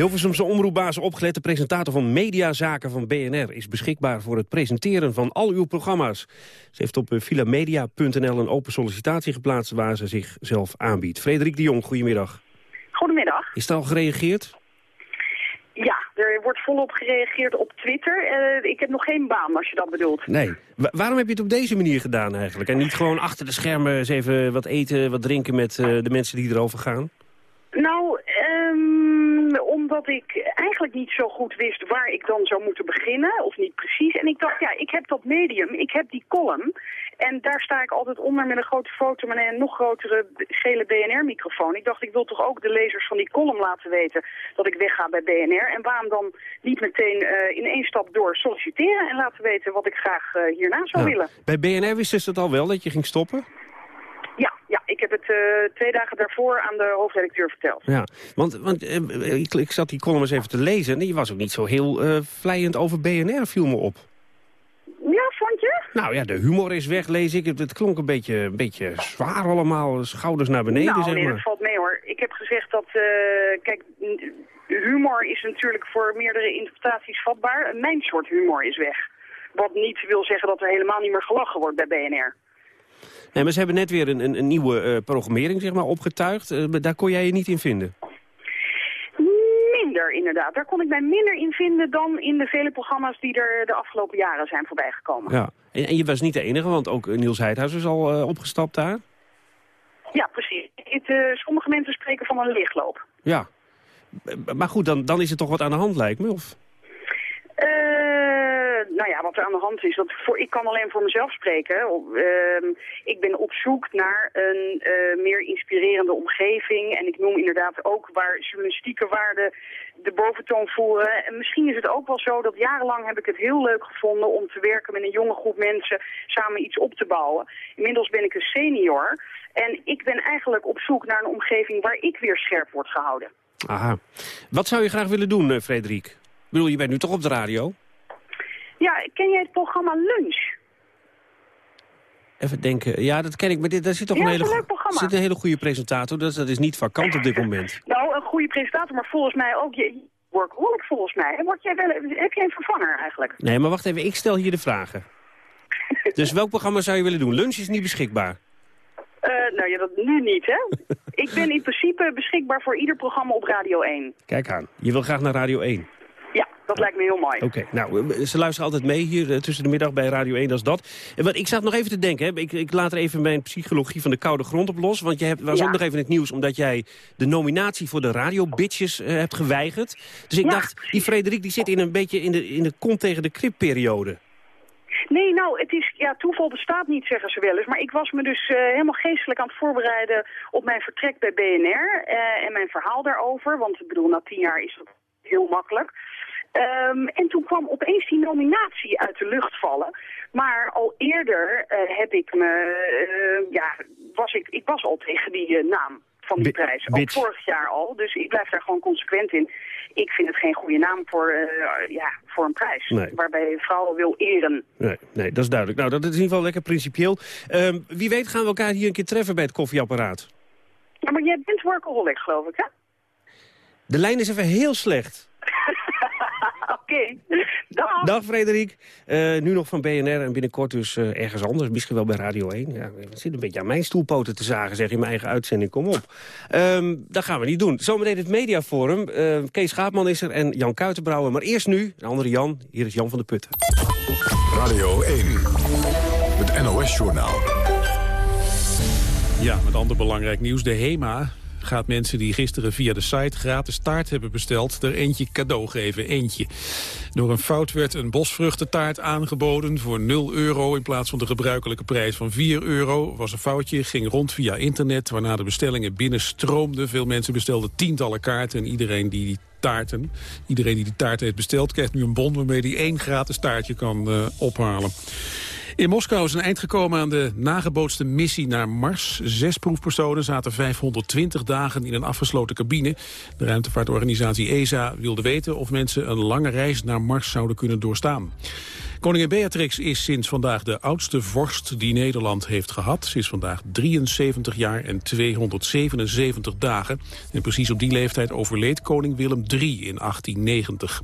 Hilversumse omroepbaas opgelet, de presentator van Mediazaken van BNR... is beschikbaar voor het presenteren van al uw programma's. Ze heeft op eh, filamedia.nl een open sollicitatie geplaatst... waar ze zichzelf aanbiedt. Frederik de Jong, goedemiddag. Goedemiddag. Is er al gereageerd? Ja, er wordt volop gereageerd op Twitter. Eh, ik heb nog geen baan, als je dat bedoelt. Nee. Wa- waarom heb je het op deze manier gedaan eigenlijk? En niet gewoon achter de schermen eens even wat eten, wat drinken... met eh, de mensen die erover gaan? Nou, ehm, omdat ik eigenlijk niet zo goed wist waar ik dan zou moeten beginnen, of niet precies. En ik dacht, ja, ik heb dat medium, ik heb die column. En daar sta ik altijd onder met een grote foto met een nog grotere gele BNR-microfoon. Ik dacht, ik wil toch ook de lezers van die column laten weten dat ik wegga bij BNR. En waarom dan niet meteen eh, in één stap door solliciteren en laten weten wat ik graag eh, hierna zou willen. Bij BNR wisten ze het al wel dat je ging stoppen? Ik heb het eh, twee dagen daarvoor aan de hoofdredacteur verteld. Ja, want, want eh, ik, ik zat die column eens even te lezen... en die was ook niet zo heel eh vlijend over BNR, viel me op. Ja, vond je? Nou ja, de humor is weg, lees ik. Het, het klonk een beetje, een beetje zwaar allemaal, schouders naar beneden, nou, zeg nee, maar. dat valt mee hoor. Ik heb gezegd dat, eh, kijk, humor is natuurlijk voor meerdere interpretaties vatbaar. Mijn soort humor is weg. Wat niet wil zeggen dat er helemaal niet meer gelachen wordt bij BNR. Nee, maar ze hebben net weer een, een, een nieuwe eh, programmering zeg maar, opgetuigd. Eh, daar kon jij je niet in vinden. Minder inderdaad. Daar kon ik mij minder in vinden dan in de vele programma's die er de afgelopen jaren zijn voorbijgekomen. Ja. En, en je was niet de enige, want ook eh, Niels Heidhuis is al opgestapt daar. Ja, precies. Het, sommige mensen spreken van een lichtloop. Ja. Maar goed, dan, dan is er toch wat aan de hand, lijkt me, of? Eh, nou ja, wat er aan de hand is, dat voor, ik kan alleen voor mezelf spreken. Ehm, ik ben op zoek naar een eh, meer inspirerende omgeving. En ik noem inderdaad ook waar journalistieke waarden de boventoon voeren. En misschien is het ook wel zo dat jarenlang heb ik het heel leuk gevonden om te werken met een jonge groep mensen samen iets op te bouwen. Inmiddels ben ik een senior. En ik ben eigenlijk op zoek naar een omgeving waar ik weer scherp word gehouden. Aha. Wat zou je graag willen doen, eh, Frederik? Ik bedoel, je bent nu toch op de radio? Ja, ken jij het programma Lunch? Even denken. Ja, dat ken ik. Maar dit, daar zit toch Ja, een, hele, een zit een hele goede presentator. Dat, is- dat is niet vakant op dit moment. Nou, een goede presentator, maar volgens mij ook je workaholic volgens mij. En word jij wel, heb jij een vervanger eigenlijk? Nee, maar wacht even. Ik stel hier de vragen. dus welk programma zou je willen doen? Lunch is niet beschikbaar. Eh, nou ja, dat nu niet, hè? ik ben in principe beschikbaar voor ieder programma op Radio 1. Kijk aan. Je wil graag naar Radio 1. Ja, dat lijkt me heel mooi. Oké, nou, eh, ze luisteren altijd mee hier eh, tussen de middag bij Radio 1, dat is dat. En wat, ik zat nog even te denken, hè. Ik, ik laat er even mijn psychologie van de koude grond op los. Want je hebt, was Ja. ook nog even in het nieuws omdat jij de nominatie voor de Radio Bitches eh, hebt geweigerd. Dus ik Ja, dacht, die Frederik die zit in een beetje in de, in de kont tegen de kripperiode. Nee, nou, het is, ja, toeval bestaat niet, zeggen ze wel eens. Maar ik was me dus eh, helemaal geestelijk aan het voorbereiden op mijn vertrek bij BNR eh, en mijn verhaal daarover. Want ik bedoel, na tien jaar is dat heel makkelijk. Ehm, en toen kwam opeens die nominatie uit de lucht vallen. Maar al eerder eh, heb ik me, eh, ja, was ik, ik was al tegen die eh, naam van die prijs. Ook vorig jaar al, dus ik blijf daar gewoon consequent in. Ik vind het geen goede naam voor, ja, voor een prijs. Nee. Waarbij je vrouwen wil eren. Nee, nee, dat is duidelijk. Nou, dat is in ieder geval lekker principieel. Ehm, wie weet gaan we elkaar hier een keer treffen bij het koffieapparaat. Ja, maar jij bent workaholic, geloof ik, hè? De lijn is even heel slecht. Oké. Dag. Dag Frederik. Eh, nu nog van BNR en binnenkort dus eh, ergens anders. Misschien wel bij Radio 1. Ja, het zit een beetje aan mijn stoelpoten te zagen, zeg in mijn eigen uitzending. Kom op. Ehm, dat gaan we niet doen. Zometeen het mediaforum. Eh, Kees Schaapman is er en Jan Kuitenbrouwer. Maar eerst nu, een andere Jan. Hier is Jan van der Putten. Radio 1, het NOS-journaal. Ja, met ander belangrijk nieuws. De HEMA gaat mensen die gisteren via de site gratis taart hebben besteld... er eentje cadeau geven, eentje. Door een fout werd een bosvruchtentaart aangeboden voor 0 euro... in plaats van de gebruikelijke prijs van 4 euro. Was een foutje, ging rond via internet... waarna de bestellingen binnenstroomden. Veel mensen bestelden tientallen kaarten... en iedereen die die taarten, iedereen die die taart heeft besteld... krijgt nu een bon waarmee hij één gratis taartje kan eh, ophalen. In Moskou is een eind gekomen aan de nagebootste missie naar Mars. Zes proefpersonen zaten 520 dagen in een afgesloten cabine. De ruimtevaartorganisatie ESA wilde weten of mensen een lange reis naar Mars zouden kunnen doorstaan. Koningin Beatrix is sinds vandaag de oudste vorst die Nederland heeft gehad. Is vandaag 73 jaar en 277 dagen. En precies op die leeftijd overleed koning Willem III in 1890.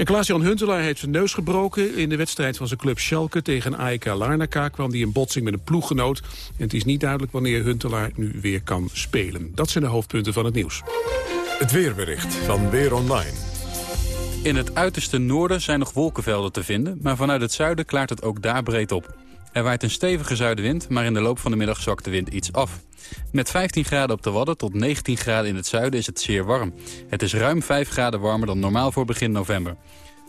En Klaas-Jan Huntelaar heeft zijn neus gebroken. In de wedstrijd van zijn club Schalke tegen AEK Larnaca kwam hij in botsing met een ploeggenoot. En het is niet duidelijk wanneer Huntelaar nu weer kan spelen. Dat zijn de hoofdpunten van het nieuws. Het weerbericht van Weer Online. In het uiterste noorden zijn nog wolkenvelden te vinden... maar vanuit het zuiden klaart het ook daar breed op. Er waait een stevige zuidenwind, maar in de loop van de middag zakt de wind iets af. Met 15 graden op de Wadden tot 19 graden in het zuiden is het zeer warm. Het is ruim 5 graden warmer dan normaal voor begin november.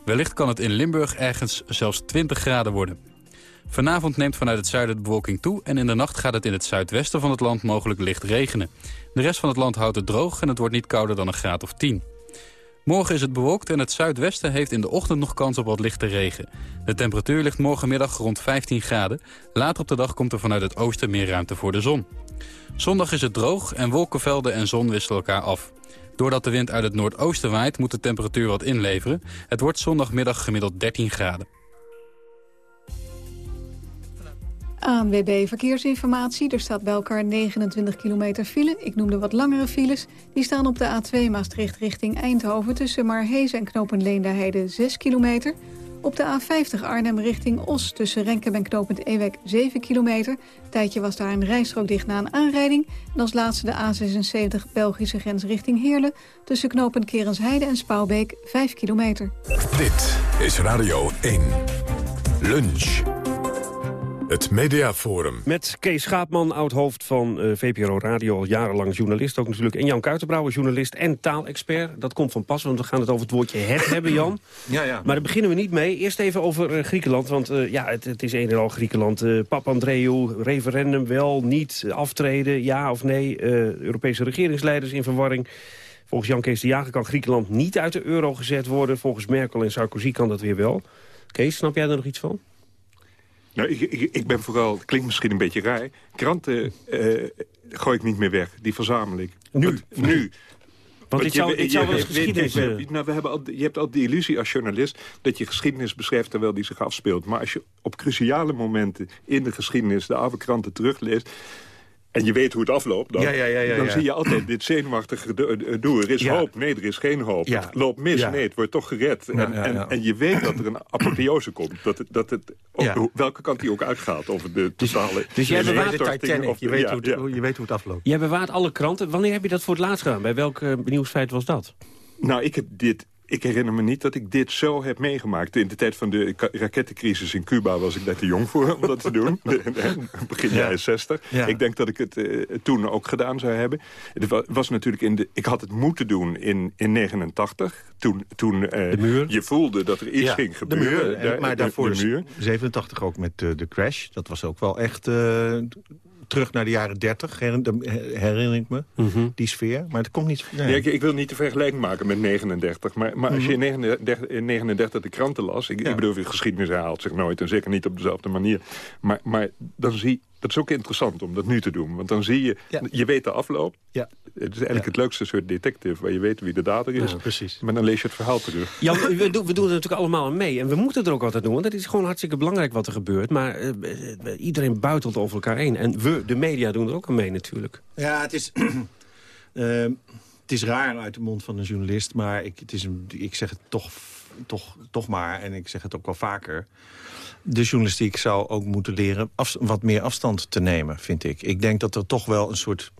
Wellicht kan het in Limburg ergens zelfs 20 graden worden. Vanavond neemt vanuit het zuiden de bewolking toe... en in de nacht gaat het in het zuidwesten van het land mogelijk licht regenen. De rest van het land houdt het droog en het wordt niet kouder dan een graad of 10. Morgen is het bewolkt en het zuidwesten heeft in de ochtend nog kans op wat lichte regen. De temperatuur ligt morgenmiddag rond 15 graden. Later op de dag komt er vanuit het oosten meer ruimte voor de zon. Zondag is het droog en wolkenvelden en zon wisselen elkaar af. Doordat de wind uit het noordoosten waait moet de temperatuur wat inleveren. Het wordt zondagmiddag gemiddeld 13 graden. ANWB Verkeersinformatie. Er staat bij elkaar 29 kilometer file. Ik noemde wat langere files. Die staan op de A2 Maastricht richting Eindhoven... tussen Marhezen en Knopen Leenderheide 6 kilometer. Op de A50 Arnhem richting Os tussen Renkem en Knopend Ewek 7 kilometer. Tijdje was daar een rijstrook dicht na een aanrijding. En als laatste de A76 Belgische grens richting Heerlen... tussen Knopend Kerensheide en Spouwbeek 5 kilometer. Dit is Radio 1. Lunch. Het Mediaforum. Met Kees Schaapman, oud-hoofd van uh, VPRO Radio, al jarenlang journalist ook natuurlijk. En Jan Kuitenbrouwer, journalist en taalexpert. Dat komt van pas, want we gaan het over het woordje het hebben, Jan. Ja, ja. Maar daar beginnen we niet mee. Eerst even over uh, Griekenland, want uh, ja, het, het, is een en al Griekenland. Uh, Papandreou, referendum wel, niet, aftreden, ja of nee. Europese regeringsleiders in verwarring. Volgens Jan Kees de Jager kan Griekenland niet uit de euro gezet worden. Volgens Merkel en Sarkozy kan dat weer wel. Kees, snap jij er nog iets van? Nou, ik, ik, ik, ben vooral, het klinkt misschien een beetje raar... kranten uh, gooi ik niet meer weg, die verzamel ik. Nu? Want, nu. Want dit zou, dit zou wel eens geschiedenis... Je, nou, we hebben al, je hebt altijd de illusie als journalist... dat je geschiedenis beschrijft terwijl die zich afspeelt. Maar als je op cruciale momenten in de geschiedenis... de oude kranten terugleest en je weet hoe het afloopt, dan, ja, ja, ja, dan zie je altijd dit zenuwachtige doel. Er is hoop, nee, er is geen hoop. Het loopt mis, nee, het wordt toch gered. En, en, en, je weet dat er een apotheose komt. Dat het, dat het, welke kant die ook uitgaat over de dus- totale... Dus, dus jij bewaart de Titanic, of je, weet hoe het, je weet hoe het afloopt. Jij bewaart alle kranten. Wanneer heb je dat voor het laatst gedaan? Bij welk uh, nieuwsfeit was dat? Nou, ik heb dit ik herinner me niet dat ik dit zo heb meegemaakt. In de tijd van de rakettencrisis in Cuba was ik net te jong voor om dat te doen. Begin jaren 60. Ik denk dat ik het uh, toen ook gedaan zou hebben. Het was natuurlijk in de, ik had het moeten doen in, in 89. Toen, toen uh, je voelde dat er iets ja, ging gebeuren. De muur, maar daarvoor de muur. 87 ook met de crash. Dat was ook wel echt terug naar de jaren 30, herinner ik me, mm -hmm. die sfeer. Maar het komt niet... Nee. Nee, ik, ik, wil niet de vergelijking maken met 39. Maar, maar als je in 39, in 39 de kranten las... Ik, ja. ik bedoel, de geschiedenis herhaalt zich nooit... en zeker niet op dezelfde manier. Maar, maar dan zie dat is ook interessant om dat nu te doen. Want dan zie je, ja. je weet de afloop. Ja. Het is eigenlijk het leukste soort detective... waar je weet wie de dader is. Ja, precies. Maar dan lees je het verhaal terug. Ja, we, doen, we doen er natuurlijk allemaal mee. En we moeten er ook altijd doen. Want het is gewoon hartstikke belangrijk wat er gebeurt. Maar uh, iedereen buitelt over elkaar heen. En we, de media, doen er ook aan mee natuurlijk. Ja, het is... uh, het is raar uit de mond van een journalist. Maar ik, het is een, ik zeg het toch, toch, toch maar. En ik zeg het ook wel vaker de journalistiek zou ook moeten leren af, wat meer afstand te nemen, vind ik. Ik denk dat er toch wel een soort...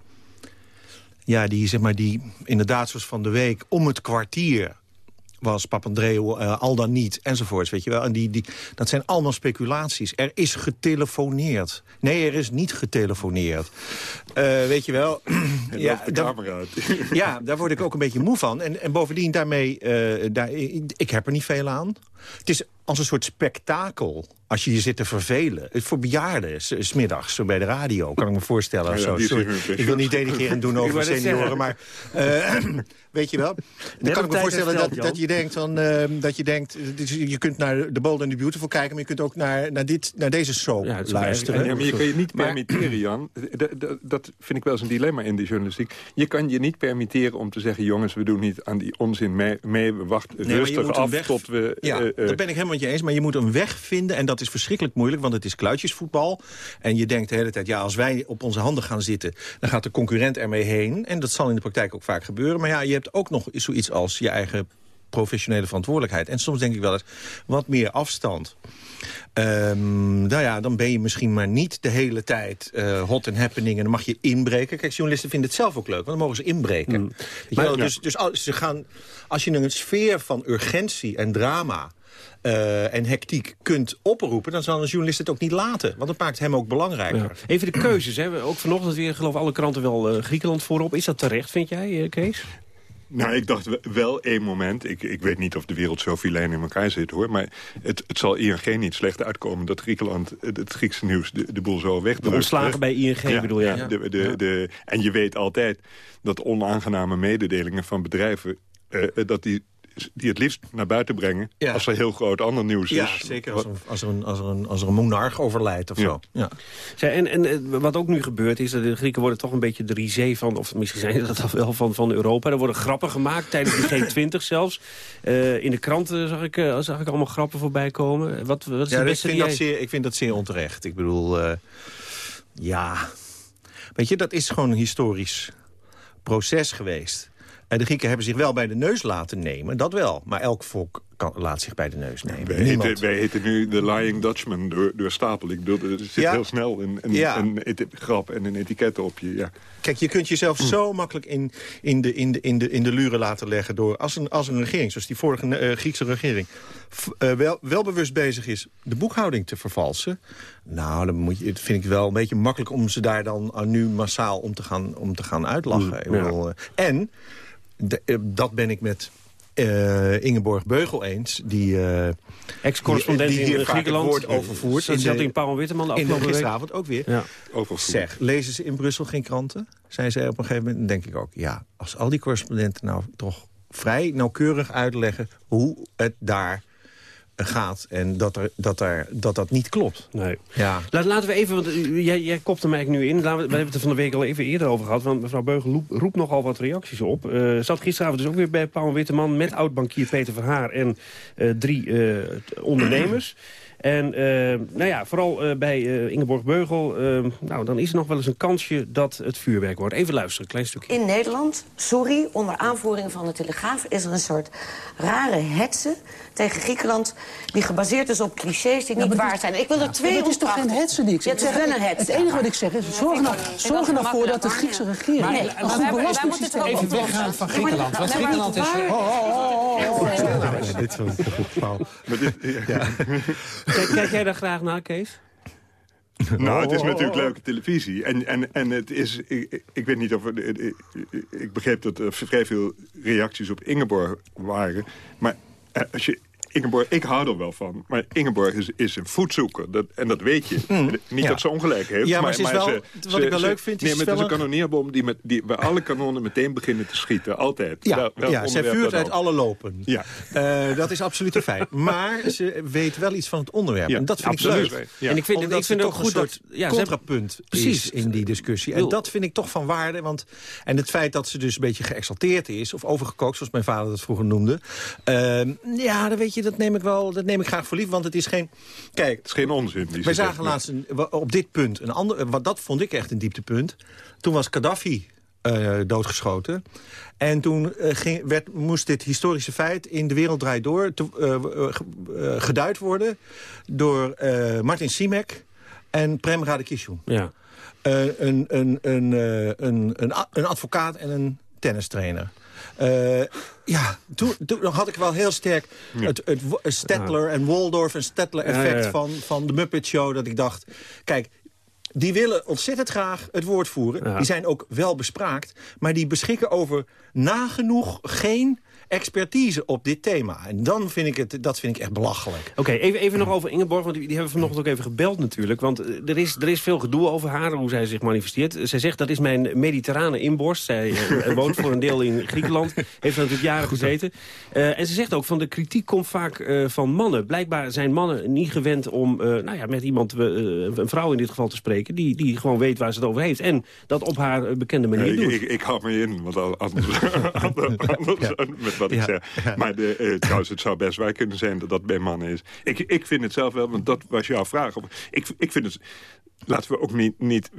Ja, die, zeg maar, die inderdaad zoals van de week om het kwartier was Papandreou, uh, al dan niet, enzovoorts. Weet je wel? En die, die, dat zijn allemaal speculaties. Er is getelefoneerd. Nee, er is niet getelefoneerd. Uh, weet je wel... ja, de daar, uit. ja, daar word ik ook een beetje moe van. En, en bovendien, daarmee, uh, daar, ik, ik heb er niet veel aan. Het is als een soort spektakel als je je zit te vervelen. Voor bejaarden, smiddags, zo bij de radio, kan ik me voorstellen. Ja, zo. ik wil niet denigrerend doen over senioren, maar... Uh, weet je wel? Dan kan ik me voorstellen dat, dat, je denkt, van, uh, dat je denkt... je kunt naar The Bold and the Beautiful kijken... maar je kunt ook naar, naar, dit, naar deze show ja, luisteren. Ja, maar je kan je niet permitteren, Jan. Dat vind ik wel eens een dilemma in de journalistiek. Je kan je niet permitteren om te zeggen... jongens, we doen niet aan die onzin mee. mee we wachten nee, rustig af weg... tot we... Ja, uh, dat ben ik helemaal met je eens. Maar je moet een weg vinden en dat is verschrikkelijk moeilijk, want het is kluitjesvoetbal. En je denkt de hele tijd, ja, als wij op onze handen gaan zitten... dan gaat de concurrent ermee heen. En dat zal in de praktijk ook vaak gebeuren. Maar ja, je hebt ook nog zoiets als je eigen professionele verantwoordelijkheid. En soms denk ik wel eens, wat meer afstand. Um, nou ja, dan ben je misschien maar niet de hele tijd uh, hot and happening... en dan mag je inbreken. Kijk, journalisten vinden het zelf ook leuk, want dan mogen ze inbreken. Mm. Maar, ja. Dus, dus als, ze gaan, als je een sfeer van urgentie en drama... Uh, en hectiek kunt oproepen... dan zal een journalist het ook niet laten. Want dat maakt hem ook belangrijker. Ja. Even de keuzes. Hè. Ook vanochtend weer, geloof alle kranten wel uh, Griekenland voorop. Is dat terecht, vind jij, uh, Kees? Nou, ik dacht wel één moment. Ik, ik weet niet of de wereld zo filijn in elkaar zit, hoor. Maar het, het zal ING niet slecht uitkomen dat Griekenland het, het Griekse nieuws de, de boel zo wegdrukt. De ontslagen bij ING ja, bedoel je? Ja. De, de, de, en je weet altijd dat onaangename mededelingen van bedrijven... Uh, dat die die het liefst naar buiten brengen... Ja. als er heel groot ander nieuws ja, is. Ja, zeker als, als, er een, als, er een, als er een monarch overlijdt of ja. zo. Ja. en, en wat ook nu gebeurt is dat de Grieken worden toch een beetje de risée van... of misschien zijn dat al wel van, van Europa. Er worden grappen gemaakt tijdens de G20 zelfs. Uh, in de kranten zag ik, uh, zag ik allemaal grappen voorbij komen. Wat, wat is ja, de beste ik, vind dat zeer, ik vind dat zeer onterecht. Ik bedoel, uh, ja... Weet je, dat is gewoon een historisch proces geweest. En de Grieken hebben zich wel bij de neus laten nemen, dat wel. Maar elk volk kan, laat zich bij de neus nemen. Wij Niemand. heten, wij heten nu de Lying Dutchman door, door Stapel. Ik bedoel, er zit Ja. heel snel een, een, Ja. een eti- grap en een etiket op je. Ja. Kijk, je kunt jezelf zo makkelijk in, in, de, in, de, in, de, in de luren laten leggen... door als een, als een regering, zoals die vorige eh, Griekse regering... f- eh, wel, wel bewust bezig is de boekhouding te vervalsen... nou, dan moet je, het vind ik wel een beetje makkelijk om ze daar dan eh, nu massaal om te gaan, om te gaan uitlachen. Mm, ja. eh, en, de- eh, dat ben ik met eh, Ingeborg Beugel eens... die eh, Ex-correspondent die- die in Griekenland. woord overvoert. Ze In zat in Paul Witteman de in de afgelopen week. gisteravond ook weer. Ja. Zeg, lezen ze in Brussel geen kranten? Zei zij op een gegeven moment. Dan denk ik ook, ja, als al die correspondenten nou toch vrij nauwkeurig uitleggen... hoe het daar gaat en dat er, dat, er, dat dat niet klopt. Nee. Ja. Laat, laten we even, want uh, jij, jij kopt hem eigenlijk nu in. Laten we, we hebben het er van de week al even eerder over gehad. Want mevrouw Beugel roept, nogal wat reacties op. Eh zat gisteravond dus ook weer bij Paul Witteman... met oud-bankier Peter Verhaar en eh, drie eh, ondernemers. En eh, nou ja, vooral eh, bij eh, Ingeborg Beugel... nou, dan is er nog wel eens een kansje dat het vuurwerk wordt. Even luisteren, een klein stukje. In Nederland, sorry, onder aanvoering van de Telegraaf... is er een soort rare hetze tegen Griekenland... die gebaseerd is op clichés die niet waar zijn. Ik wil er twee dat is toch geen hetze die ik zeg? Ja, het is wel een hetze. Het enige wat ik zeg is, zorg, nou, zorg er nou voor dat de Griekse regering... Nee, een maar goed belastingssysteem ook weggaan van Griekenland, want Griekenland is- Oh, oh, oh, oh, oh. Ja, dit is wel een goed verhaal. Kijk, kijk jij daar graag naar, Kees? Nou, het is natuurlijk leuke televisie. En, en, en het is, ik, ik- weet niet of... Ik, ik begreep dat er vrij veel reacties op Ingeborg waren. Maar eh, als je... Ingeborg, ik hou er wel van. Maar Ingeborg is, is een voetzoeker. Dat, en dat weet je. Niet ja. dat ze ongelijk heeft. Ja, maar ze is wel- wat ik wel ze- leuk vind, is maar het is een kanonneerbom die, met, die bij alle kanonnen meteen beginnen te schieten. Altijd. Ja, Wel- welk ja zij onderwerp vuurt uit alle lopen. Ja. Eh, dat is absoluut een feit. Maar ze weet wel iets van het onderwerp. Ja, en dat vind absoluut. ik leuk. Ja. En ik vind, Omdat ik ze vind ook toch goed een dat... soort Ja, ze hebben- contrapunt Precies. is in die discussie. En dat vind ik toch van waarde. Want, en het feit dat ze dus een beetje geëxalteerd is... of overgekookt, zoals mijn vader dat vroeger noemde... ehm, ja, dan weet je, dat neem ik wel dat neem ik graag voor lief. Want het is geen... Kijk, Het is geen onzin. Die wij zagen laatst een, op dit punt een ander... Wat, dat vond ik echt een dieptepunt. Toen was Gaddafi eh, doodgeschoten. En toen eh, ging, werd, moest dit historische feit in De Wereld Draait Door... te- eh, ge- geduid worden door eh, Martin Simek en Prem Radakishun. Ja. Eh, een, een, een, eh, een, een advocaat en een tennistrainer. Eh, ja, toen, toen had ik wel heel sterk het, het Stettler en Waldorf en Stettler effect. Van, van de Muppet Show. Dat ik dacht, kijk, die willen ontzettend graag het woord voeren. Ja. Die zijn ook wel bespraakt. Maar die beschikken over nagenoeg geen expertise op dit thema. En dan vind ik het, dat vind ik echt belachelijk. Oké, even, even nog over Ingeborg, want die, die hebben we vanochtend ook even gebeld natuurlijk. Want eh, er is, er is veel gedoe over haar, hoe zij zich manifesteert. Zij zegt, dat is mijn mediterrane inborst. Zij eh, woont voor een deel in Griekenland, heeft er natuurlijk jaren gezeten. Eh, en ze zegt ook, van de kritiek komt vaak eh, van mannen. Blijkbaar zijn mannen niet gewend om eh, nou ja, met iemand, een vrouw in dit geval te spreken... Die, die gewoon weet waar ze het over heeft. En dat op haar bekende manier Nee, doet. ik, ik hou me in, want al- anders, anders, met wat ik Ja. zeg. Maar de, eh, trouwens, het zou best waar kunnen zijn dat dat bij mannen is. Ik, ik vind het zelf wel, want dat was jouw vraag. Ik, ik vind het, laten we ook niet... niet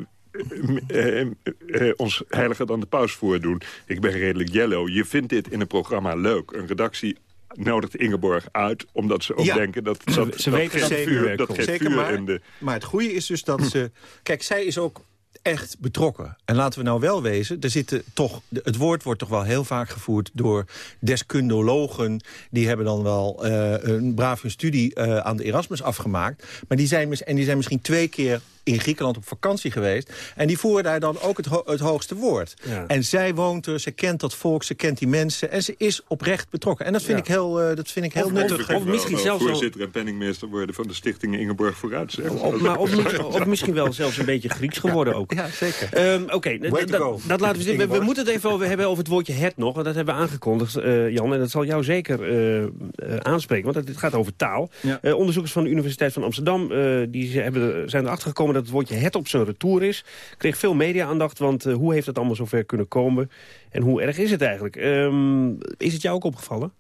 eh, eh, eh, ons heiliger dan de paus voordoen. Ik ben redelijk yellow. Je vindt dit in een programma leuk. Een redactie nodigt Ingeborg uit, omdat ze ook Ja. denken dat, Ze- dat ze weten dat vuur, dat geeft Zeker, vuur maar, in de... maar het goede is dus dat ze... Kijk, zij is ook echt betrokken. En laten we nou wel wezen, er zitten toch, het woord wordt toch wel heel vaak gevoerd door deskundologen. Die hebben dan wel eh, een hun studie eh, aan de Erasmus afgemaakt. Maar die zijn, en die zijn misschien twee keer in Griekenland op vakantie geweest. En die voeren daar dan ook het, ho- het hoogste woord. Ja. En zij woont er, ze kent dat volk, ze kent die mensen. En ze is oprecht betrokken. En dat vind Ja. ik heel, eh, dat vind ik heel Of- nuttig. of- of misschien wel, zelfs voorzitter en penningmeester worden van de stichting Ingeborg Vooruit. zeg. Of, maar of, misschien wel zelfs een beetje Grieks geworden ook. Ja, zeker. Ehm, Oké, dat- laten we zitten. We, moeten het even over hebben over het woordje het nog. Want dat hebben we aangekondigd, eh, Jan. En dat zal jou zeker eh, aanspreken. Want het gaat over taal. Ja. Eh, onderzoekers van de Universiteit van Amsterdam eh, die ze hebben, zijn erachter gekomen dat het woordje het op zijn retour is. Kreeg veel media-aandacht, want eh, hoe heeft het allemaal zover kunnen komen? En hoe erg is het eigenlijk? Ehm, is het jou ook opgevallen?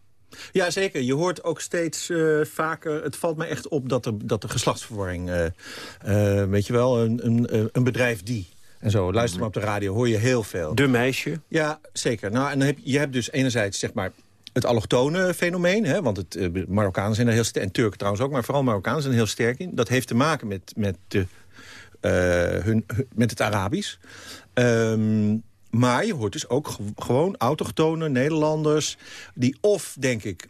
Ja, zeker. Je hoort ook steeds eh, vaker... Het valt me echt op dat er, dat er geslachtsverwarring... eh, weet je wel, een, een, een bedrijf die... En zo, luister maar op de radio, hoor je heel veel. De meisje. Ja, zeker. Nou, en dan heb, je hebt dus enerzijds, zeg maar... het allochtone fenomeen. Hè, want het, Marokkanen zijn er heel sterk, en Turken trouwens ook... maar vooral Marokkanen zijn er heel sterk in. Dat heeft te maken met, met, de, hun, met het Arabisch. Ehm, maar je hoort dus ook gewoon autochtone Nederlanders... die of, denk ik,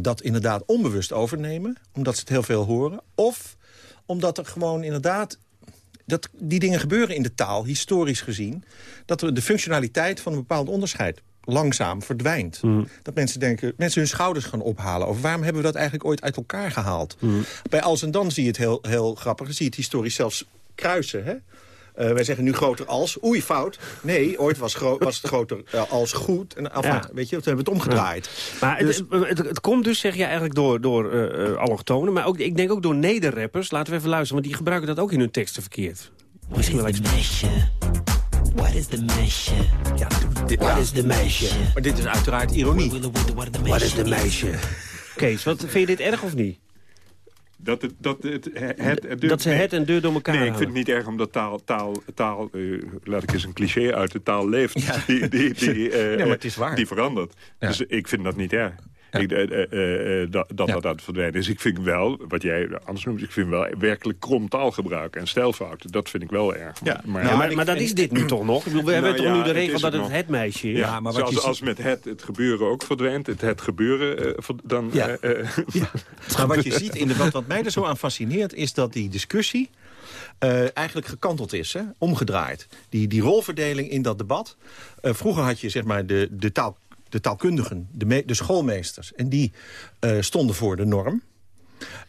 dat inderdaad onbewust overnemen... omdat ze het heel veel horen... of omdat er gewoon inderdaad dat die dingen gebeuren in de taal, historisch gezien... dat de functionaliteit van een bepaald onderscheid langzaam verdwijnt. Mm. Dat mensen denken, mensen hun schouders gaan ophalen... over waarom hebben we dat eigenlijk ooit uit elkaar gehaald. Mm. Bij Als en Dan zie je het heel, heel grappig. Je het historisch zelfs kruisen. Hè? Uh, wij zeggen nu groter als. Oei, fout. Nee, ooit was, was het groter uh, als goed. En, ja. Weet je, toen hebben we het omgedraaid. Ja. Maar dus... het, het, het, komt dus, zeg je, eigenlijk door, door uh, allochtonen. Maar ook, ik denk ook door nederrappers. Laten we even luisteren, want die gebruiken dat ook in hun teksten verkeerd. Misschien wel iets... What is the meisje? Ja, dit, What is the meisje? Maar dit is uiteraard ironie. What is the meisje? Kees, wat, vind je dit erg of niet? Dat, het, dat, het, het, het, dat ze het en de door elkaar Nee, ik vind het niet erg omdat taal, taal, taal uh, laat ik eens een cliché uit, de taal leeft. Ja. Die, die, die, uh, nee, maar het is waar. die verandert. Ja. Dus ik vind dat niet erg. Ik, uh, uh, dat dat, ja. dat verdwijnt. Dus ik vind wel, wat jij anders noemt, ik vind wel werkelijk krom taalgebruik en stijlfouten. Dat vind ik wel erg. Ja. Maar, nou, maar, maar dat is dit nu toch nog? Ik bedoel, we nou, hebben toch nu de regel dat het het, het meisje is? Ja, maar Zoals als met het het gebeuren ook verdwijnt, het het gebeuren, dan... Ja. ja. maar wat je ziet, in de, wat, wat mij er zo aan fascineert, is dat die discussie... Uh, eigenlijk gekanteld is, hè? omgedraaid. Die, die rolverdeling in dat debat. Uh, vroeger had je zeg maar, de, de taal de taalkundigen, de, de schoolmeesters. En die uh, stonden voor de norm.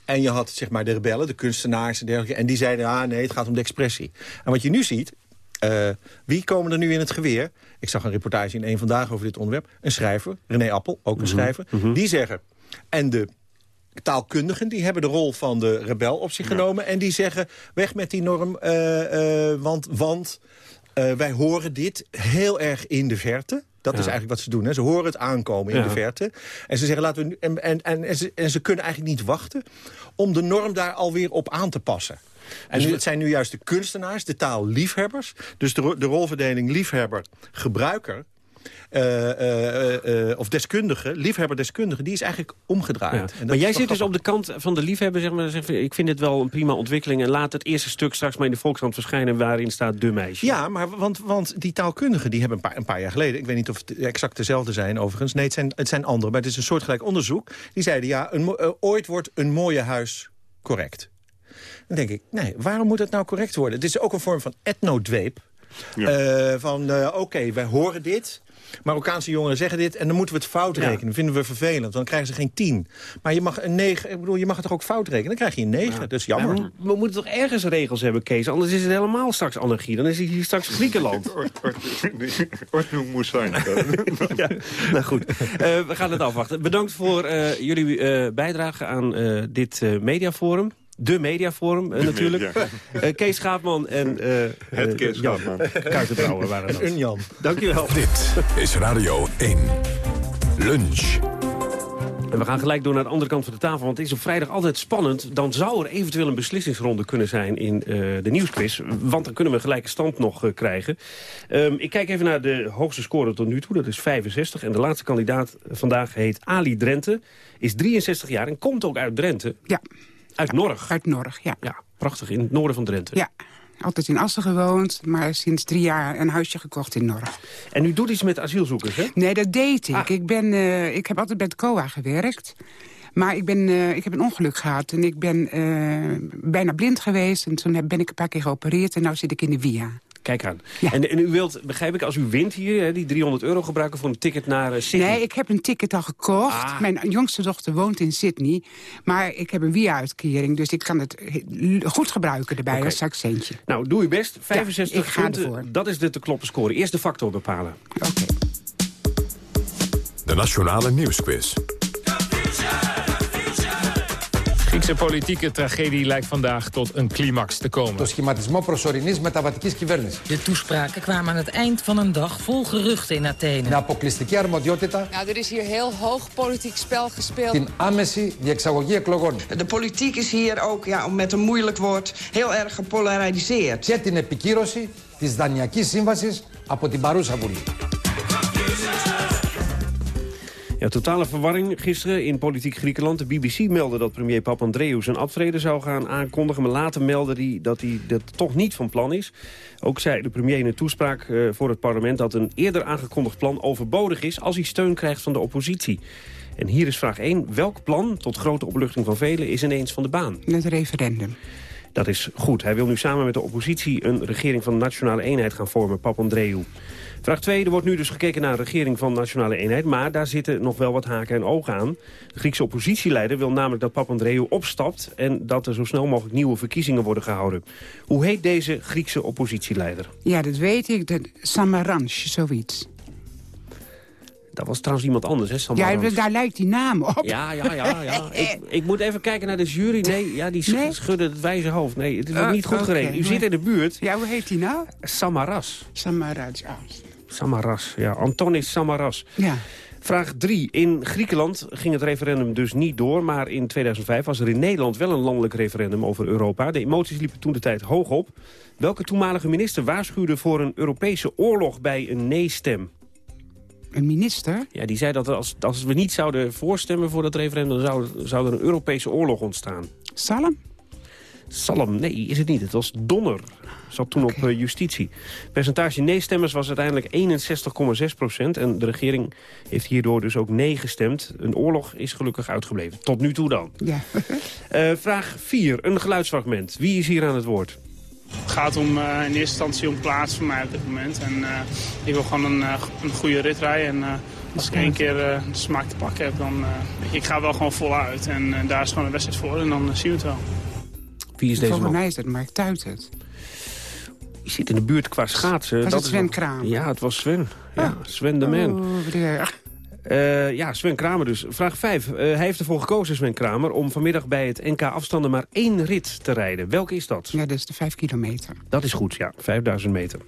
En je had zeg maar, de rebellen, de kunstenaars en dergelijke. En die zeiden, ah nee, het gaat om de expressie. En wat je nu ziet, uh, wie komen er nu in het geweer? Ik zag een reportage in één Vandaag over dit onderwerp. Een schrijver, René Appel, ook een mm -hmm. schrijver. Mm -hmm. Die zeggen, en de taalkundigen die hebben de rol van de rebel op zich ja. genomen. En die zeggen, weg met die norm, uh, want, want wij horen dit heel erg in de verte. Dat ja. is eigenlijk wat ze doen. Hè. Ze horen het aankomen in ja. de verte. En ze zeggen, laten we nu, en, en, en, en, ze, en ze kunnen eigenlijk niet wachten... om de norm daar alweer op aan te passen. En dus nu, het zijn nu juist de kunstenaars, de taalliefhebbers. Dus de, de rolverdeling liefhebber-gebruiker... Uh, uh, uh, of deskundige, liefhebber-deskundige, die is eigenlijk omgedraaid. Ja. Maar jij zit dus op de kant van de liefhebber, zeg maar, zeg, ik vind dit wel een prima ontwikkeling... en laat het eerste stuk straks maar in de Volkskrant verschijnen... waarin staat de meisje. Ja, maar want, want die taalkundigen die hebben een paar, een paar jaar geleden... ik weet niet of het exact dezelfde zijn overigens, nee, het zijn, het zijn andere... maar het is een soortgelijk onderzoek, die zeiden... ja, een, ooit wordt een mooie huis correct. Dan denk ik, nee, waarom moet het nou correct worden? Het is ook een vorm van etnodweep. Ja. van, oké, okay, wij horen dit... Marokkaanse jongeren zeggen dit en dan moeten we het fout rekenen. Ja. Dat vinden we vervelend, dan krijgen ze geen tien. Maar je mag een negen, ik bedoel, je mag het toch ook fout rekenen? Dan krijg je een negen, ja. dat is jammer. Ja, we, we, moeten toch ergens regels hebben, Kees? Anders is het helemaal straks anarchie. Dan is het hier straks Griekenland. Ordnung moet zijn. ja, nou goed, uh, we gaan het afwachten. Bedankt voor uh, jullie uh, bijdrage aan dit mediaforum. De Mediaforum uh, natuurlijk. Media. Uh, Kees Schaapman en uh, Het Kees Schaapman. Kuitenbrouwer waren dat. En Jan. Dankjewel. Dit is Radio 1. Lunch. En we gaan gelijk door naar de andere kant van de tafel, want het is op vrijdag altijd spannend. Dan zou er eventueel een beslissingsronde kunnen zijn in uh, de nieuwsquiz. Want dan kunnen we gelijke stand nog uh, krijgen. Um, ik kijk even naar de hoogste score tot nu toe, dat is 65. En de laatste kandidaat vandaag heet Ali Drenthe. Is 63 jaar en komt ook uit Drenthe. Ja. Uit Norg? Uit Norg, ja. Ja, prachtig, in het noorden van Drenthe. Ja, altijd in Assen gewoond, maar sinds drie jaar een huisje gekocht in Norg. En u doet iets met asielzoekers, hè? Nee, dat deed ik. Ah. Ik, ben, uh, ik heb altijd bij het COA gewerkt. Maar ik, ben, uh, ik heb een ongeluk gehad en ik ben uh, bijna blind geweest. En toen ben ik een paar keer geopereerd en nu zit ik in de via. Kijk aan. Ja. En, en, u wilt, begrijp ik, als u wint hier, hè, die 300 euro gebruiken voor een ticket naar uh, Sydney? Nee, ik heb een ticket al gekocht. Ah. Mijn jongste dochter woont in Sydney. Maar ik heb een via-uitkering, dus ik kan het goed gebruiken erbij okay. als accentje. Nou, doe uw best. 65 ja, ik ga punten, ervoor. dat is de te kloppen score. Eerst de factor bepalen. Oké. Okay. De Nationale Nieuwsquiz. Griekse politieke tragedie lijkt vandaag tot een climax te komen. Το σχηματισμό προσωρινής μεταβατικής κυβέρνησης. De toespraken kwamen aan het eind van een dag vol geruchten in Athene. Με αποκλειστική αρμοδιότητα. Nou, er is hier heel hoog politiek spel gespeeld. Την άμεση διεξαγωγή εκλογών. De politiek is hier ook, ja, met een moeilijk woord, heel erg gepolariseerd. Και την επικύρωση της Δανειακής Σύμβασης από την παρούσα Βουλή. Ja, totale verwarring gisteren in politiek Griekenland. De BBC meldde dat premier Papandreou zijn aftreden zou gaan aankondigen... maar later meldde hij dat hij dat toch niet van plan is. Ook zei de premier in een toespraak eh, voor het parlement... dat een eerder aangekondigd plan overbodig is... als hij steun krijgt van de oppositie. En hier is vraag 1. Welk plan, tot grote opluchting van velen, is ineens van de baan? Het referendum. Dat is goed. Hij wil nu samen met de oppositie een regering van nationale eenheid gaan vormen, Papandreou. Vraag 2. Er wordt nu dus gekeken naar een regering van nationale eenheid... maar daar zitten nog wel wat haken en ogen aan. De Griekse oppositieleider wil namelijk dat Papandreou opstapt... en dat er zo snel mogelijk nieuwe verkiezingen worden gehouden. Hoe heet deze Griekse oppositieleider? Ja, dat weet ik. De Samaranch, zoiets. Dat was trouwens iemand anders, hè, Ja, Samaranch. daar lijkt die naam op. Ja, ja, ja. ja. ik, ik moet even kijken naar de jury. Nee, ja, die sch- Nee? schudden het wijze hoofd. Nee, het is Ah, niet goed geregeld. U zit in de buurt. Ja, hoe heet die nou? Samaras. Samaranch. ah. Samaras, ja. Antonis Samaras. Ja. Vraag 3. In Griekenland ging het referendum dus niet door... maar in 2005 was er in Nederland wel een landelijk referendum over Europa. De emoties liepen toen de tijd hoog op. Welke toenmalige minister waarschuwde voor een Europese oorlog bij een nee-stem? Een minister? Ja, die zei dat als, als we niet zouden voorstemmen voor dat referendum... zou, zou er een Europese oorlog ontstaan. Salem? Salem, nee, is het niet. Het was Donner. Zat toen op eh, justitie. Percentage nee-stemmers was uiteindelijk 61,6 procent. En de regering heeft hierdoor dus ook nee gestemd. Een oorlog is gelukkig uitgebleven. Tot nu toe dan. Ja. Eh, vraag 4, een geluidsfragment. Wie is hier aan het woord? Het gaat om, eh, in eerste instantie om plaats voor mij op dit moment. En eh, ik wil gewoon een, eh, een goede rit rijden. En eh, als ik één keer eh, de smaak te pakken heb, dan uh, ik ga wel gewoon voluit. En uh, daar is gewoon een wedstrijd voor en dan uh, zien we het wel. Wie is deze Volgens man? mij is dat Mark Tuitert. Zit in de buurt qua schaatsen. Was Dat het is Sven Kramer? Ja, het was Sven. Ja, Sven de man. Oh, erg. Eh, ja, Sven Kramer dus. Vraag 5. hij heeft ervoor gekozen, Sven Kramer, om vanmiddag bij het NK afstanden maar één rit te rijden. Welke is dat? Ja, dat is de vijf kilometer. Dat is goed, ja. 5000 meter.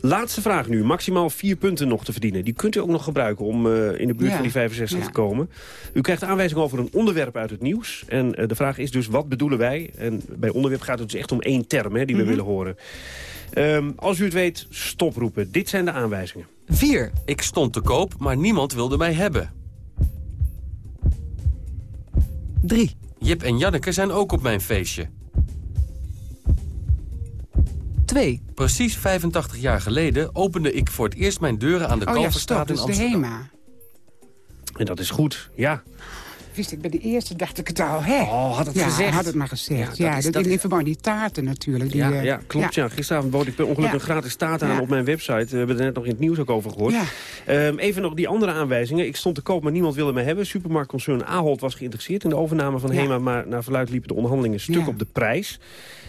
Laatste vraag nu. Maximaal vier punten nog te verdienen. Die kunt u ook nog gebruiken om eh, in de buurt Ja. van die 65 Ja. te komen. U krijgt aanwijzing over een onderwerp uit het nieuws. En eh, de vraag is dus, wat bedoelen wij? En bij onderwerp gaat het dus echt om één term hè, die we Mhm. willen horen. Ehm, als u het weet, stoproepen. Dit zijn de aanwijzingen. 4. Ik stond te koop, maar niemand wilde mij hebben. 3. Jip en Janneke zijn ook op mijn feestje. 2. Precies 85 jaar geleden opende ik voor het eerst mijn deuren aan de oh ja, Kalverstraat stop, in dat is de Amsterdam. HEMA. En dat is goed, ja. Wist ik bij de eerste, dacht ik het al. Hè? Oh, had het ja, gezegd. had het maar gezegd. Ja, dat in, verband met die taarten natuurlijk. Die, Ja, eh, ja, klopt. Ja. Gisteravond bood ik per ongeluk een gratis taart aan op mijn website. We hebben er net nog in het nieuws ook over gehoord. Ehm, even nog die andere aanwijzingen. Ik stond te koop, maar niemand wilde me hebben. Supermarktconcern Ahold was geïnteresseerd in de overname van. HEMA... maar naar verluid liepen de onderhandelingen stuk op de prijs.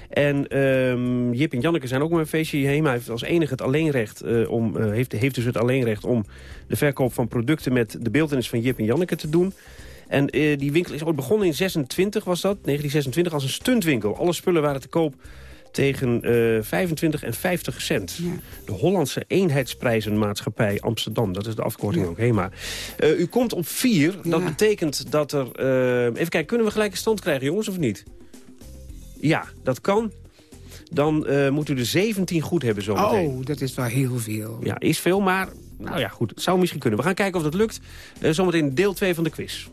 En ehm, Jip en Janneke zijn ook met een feestje. HEMA heeft als enige het alleenrecht eh, om, eh, heeft, heeft dus het alleenrecht om de verkoop van producten met de beeldenis van Jip en Janneke te doen. En eh, die winkel is ooit begonnen in 26, was dat, 1926, als een stuntwinkel. Alle spullen waren te koop tegen eh 25 en 50 cent. De Hollandse Eenheidsprijzenmaatschappij Amsterdam. Dat is de afkorting ook, HEMA. Eh, u komt op 4. Dat betekent dat er... eh, even kijken, kunnen we gelijke stand krijgen, jongens, of niet? Ja, dat kan. Dan eh, moet u de 17 goed hebben zometeen. Oh, dat is wel heel veel. Ja, is veel, maar nou ja, goed. Het zou misschien kunnen. We gaan kijken of dat lukt. Eh, zometeen deel 2 van de quiz.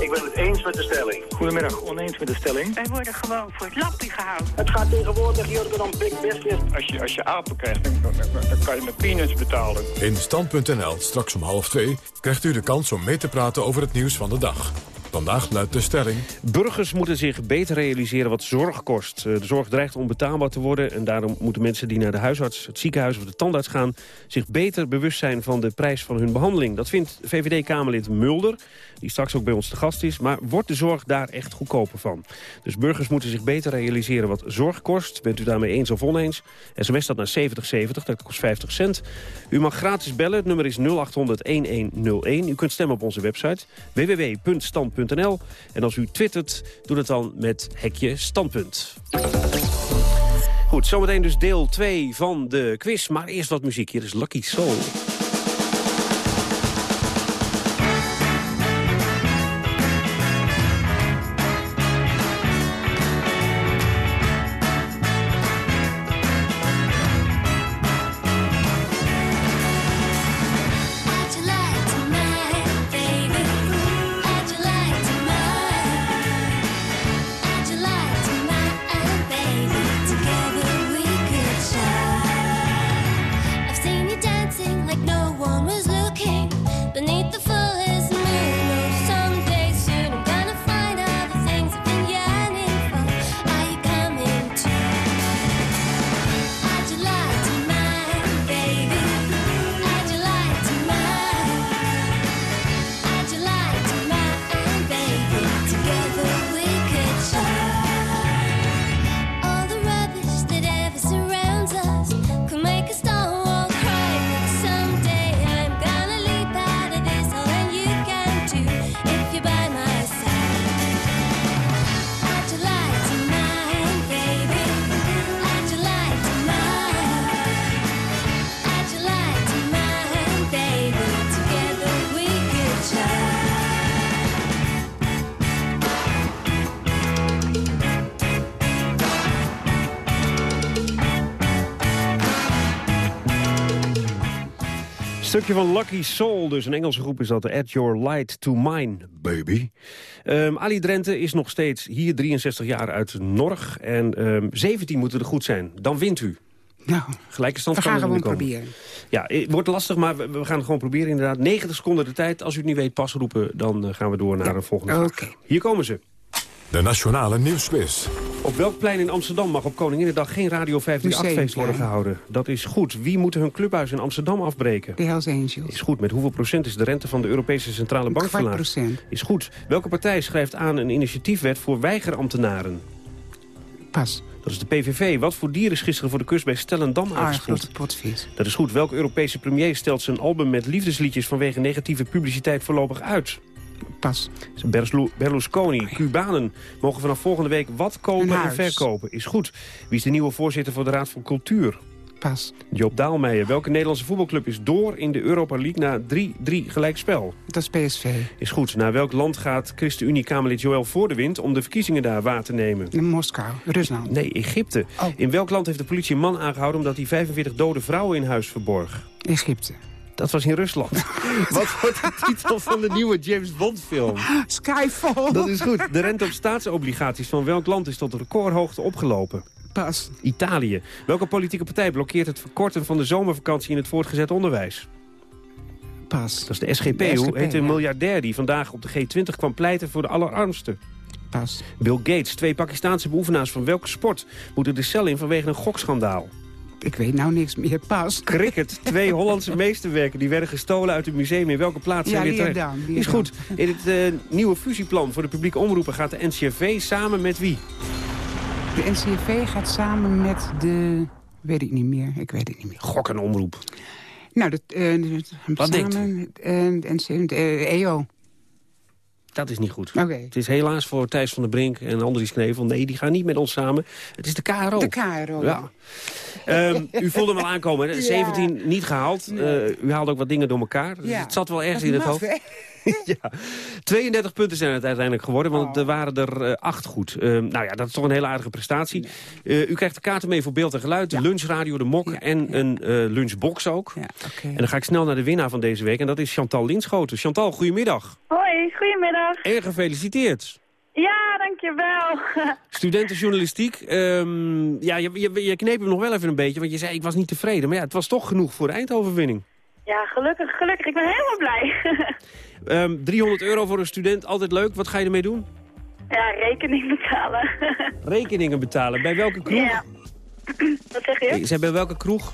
Ik ben het eens met de stelling. Goedemiddag, oneens met de stelling. Wij worden gewoon voor het lappie gehouden. Het gaat tegenwoordig hier dan big business. Als je, als je apen krijgt, dan, dan, dan kan je met peanuts betalen. In Stand.nl, straks om half twee, krijgt u de kans om mee te praten over het nieuws van de dag. Vandaag luidt de stelling... Burgers moeten zich beter realiseren wat zorg kost. Eh, De zorg dreigt onbetaalbaar te worden... en daarom moeten mensen die naar de huisarts, het ziekenhuis of de tandarts gaan... zich beter bewust zijn van de prijs van hun behandeling. Dat vindt VVD-Kamerlid Mulder, die straks ook bij ons te gast is. Maar wordt de zorg daar echt goedkoper van? Dus burgers moeten zich beter realiseren wat zorg kost. Bent u daarmee eens of oneens? SMS dat naar 7070, dat kost 50 cent. U mag gratis bellen, het nummer is 0800-1101. U kunt stemmen op onze website www.stand.nl. En als u twittert, doe dat dan met hekje standpunt. Goed, zometeen dus deel 2 van de quiz. Maar eerst wat muziek. Hier is Lucky Soul. Stukje van Lucky Soul, dus een Engelse groep is dat. Add Your Light to Mine, baby. Ehm, Ali Drenthe is nog steeds hier, 63 jaar uit Norg. En ehm 17 moeten er goed zijn. Dan wint u. Nou, Gelijke stand we kan gaan gewoon komen. proberen. Ja, het wordt lastig, maar we, we gaan het gewoon proberen inderdaad. 90 seconden de tijd. Als u het niet weet, pas roepen. Dan eh, gaan we door naar een volgende vraag. Hier komen ze. De Nationale Nieuwsquiz. Op welk plein in Amsterdam mag op Koninginnedag geen Radio 538-feest worden gehouden? Dat is goed. Wie moet hun clubhuis in Amsterdam afbreken? De Hells Angels. Is goed. Met hoeveel procent is de rente van de Europese Centrale Bank kwart verlaagd? procent. Is goed. Welke partij schrijft aan een initiatiefwet voor weigerambtenaren? Pas. Dat is de PVV. Wat voor dier is gisteren voor de kust bij Stellendam Ah, uitgespeeld? grote potvis. Dat is goed. Welke Europese premier stelt zijn album met liefdesliedjes vanwege negatieve publiciteit voorlopig uit? Pas. Berlusconi. Berlusconi. Cubanen mogen vanaf volgende week wat kopen en verkopen. Is goed. Wie is de nieuwe voorzitter voor de Raad van Cultuur? Pas. Joop Daalmeijer. Welke Nederlandse voetbalclub is door in de Europa League na 3-3 gelijkspel? Dat is PSV. Is goed. Naar welk land gaat ChristenUnie-Kamerlid Joël voor de wind om de verkiezingen daar waar te nemen? In Moskou. Rusland. Nee, Egypte. Oh. In welk land heeft de politie een man aangehouden omdat hij 45 dode vrouwen in huis verborg? Egypte. Dat was in Rusland. Wat wordt de titel van de nieuwe James Bond film? Skyfall. Dat is goed. De rente op staatsobligaties van welk land is tot recordhoogte opgelopen? Pas. Italië. Welke politieke partij blokkeert het verkorten van de zomervakantie in het voortgezet onderwijs? Pas. Dat is de SGP. De Hoe heet een ja. miljardair die vandaag op de G20 kwam pleiten voor de allerarmsten? Pas. Bill Gates. Twee Pakistaanse beoefenaars van welke sport moeten de cel in vanwege een gokschandaal? Ik weet nou niks meer. Pas. Cricket. Twee Hollandse meesterwerken die werden gestolen uit het museum. In welke plaats zijn Ja, weer terecht? Leerdam. Is goed. In het eh, nieuwe fusieplan voor de publieke omroepen gaat de NCRV samen met wie? De NCV gaat samen met de... Weet ik niet meer. Ik weet het niet meer. Gok en omroep. Nou, de, eh, de- Wat denkt samen, eh, de NC, de, EO. Dat is niet goed. Het is helaas voor Thijs van der Brink en Andries Knevel. Nee, die gaan niet met ons samen. Het is de KRO. De KRO. Ja. Ehm, u voelde hem al aankomen. hè? Ja. 17 niet gehaald. Eh, u haalde ook wat dingen door elkaar. Dus Ja. het zat wel ergens Dat in het hoofd. ja. 32 punten zijn het uiteindelijk geworden, want er waren er eh, acht goed. Ehm, nou ja, dat is toch een hele aardige prestatie. Eh, u krijgt de kaarten mee voor beeld en geluid, de lunchradio, de mok en een eh, lunchbox ook. En dan ga ik snel naar de winnaar van deze week en dat is Chantal Linschoten. Chantal, goedemiddag. Hoi, goedemiddag. En gefeliciteerd. Ja, dankjewel. Studenten journalistiek. Ehm, ja, je, je, je kneep hem nog wel even een beetje, want je zei ik was niet tevreden. Maar ja, het was toch genoeg voor de eindoverwinning. Ja, gelukkig, gelukkig. Ik ben helemaal blij. Ehm 300 euro voor een student, altijd leuk. Wat ga je ermee doen? ja, rekening betalen. Rekeningen betalen. Bij welke kroeg? Ja. Wat zeg je? Zijn bij welke kroeg?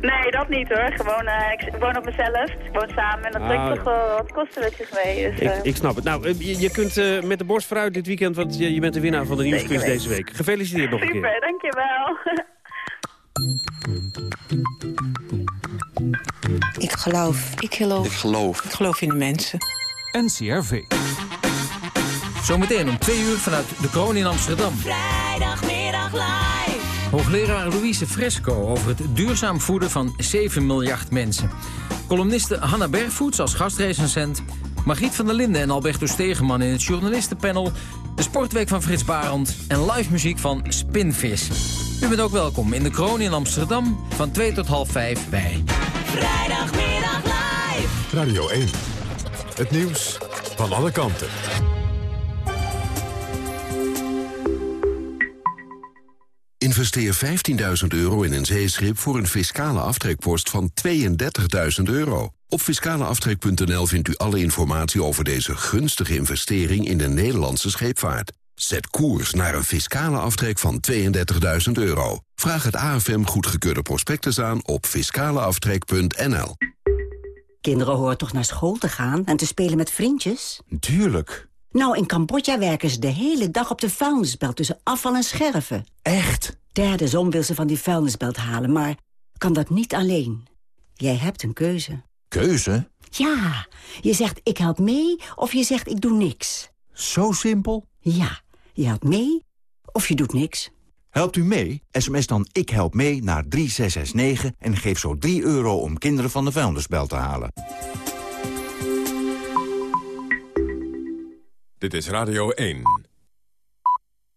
Nee, dat niet hoor. Gewoon, eh, ik woon op mezelf. Ik woon samen en dan trek Ah. toch wel wat kostenletjes mee. Dus, Ik, eh, ik snap het. Nou, eh, je, je kunt met de borst vooruit dit weekend, want je, je bent de winnaar van de nieuwsquiz deze week. Gefeliciteerd nog een keer. Super, dankjewel. Ik geloof. Ik geloof. Ik geloof. Ik geloof in de mensen. NCRV. Zometeen om twee uur vanuit de kroon in Amsterdam. Vrijdagmiddag live. Hoogleraar Louise Fresco over het duurzaam voeden van 7 miljard mensen. Columniste Hanna Bergvoets als gastrecensent. Margriet van der Linden en Alberto Stegeman in het journalistenpanel. De sportweek van Frits Barend en live muziek van Spinvis. U bent ook welkom in de kroon in Amsterdam van 2 tot half 5 bij. Vrijdagmiddag live. Radio 1. Het nieuws van alle kanten. Investeer 15.000 euro in een zeeschip voor een fiscale aftrekpost van 32.000 euro. Op fiscaleaftrek.nl vindt u alle informatie over deze gunstige investering in de Nederlandse scheepvaart. Zet koers naar een fiscale aftrek van 32.000 euro. Vraag het AFM goedgekeurde prospectus aan op fiscaleaftrek.nl. Kinderen horen toch naar school te gaan en te spelen met vriendjes? Tuurlijk. Nou, in Cambodja werken ze de hele dag op de vuilnisbelt tussen afval en scherven. Echt? Derde zon wil ze van die vuilnisbelt halen, maar kan dat niet alleen. Jij hebt een keuze. Keuze? Ja, je zegt ik help mee of je zegt ik doe niks. Zo simpel? Ja, je helpt mee of je doet niks. Helpt u mee? SMS dan Ik Help Mee naar 3669 en geef zo 3 euro om kinderen van de vuilnisbelt te halen. Dit is Radio 1.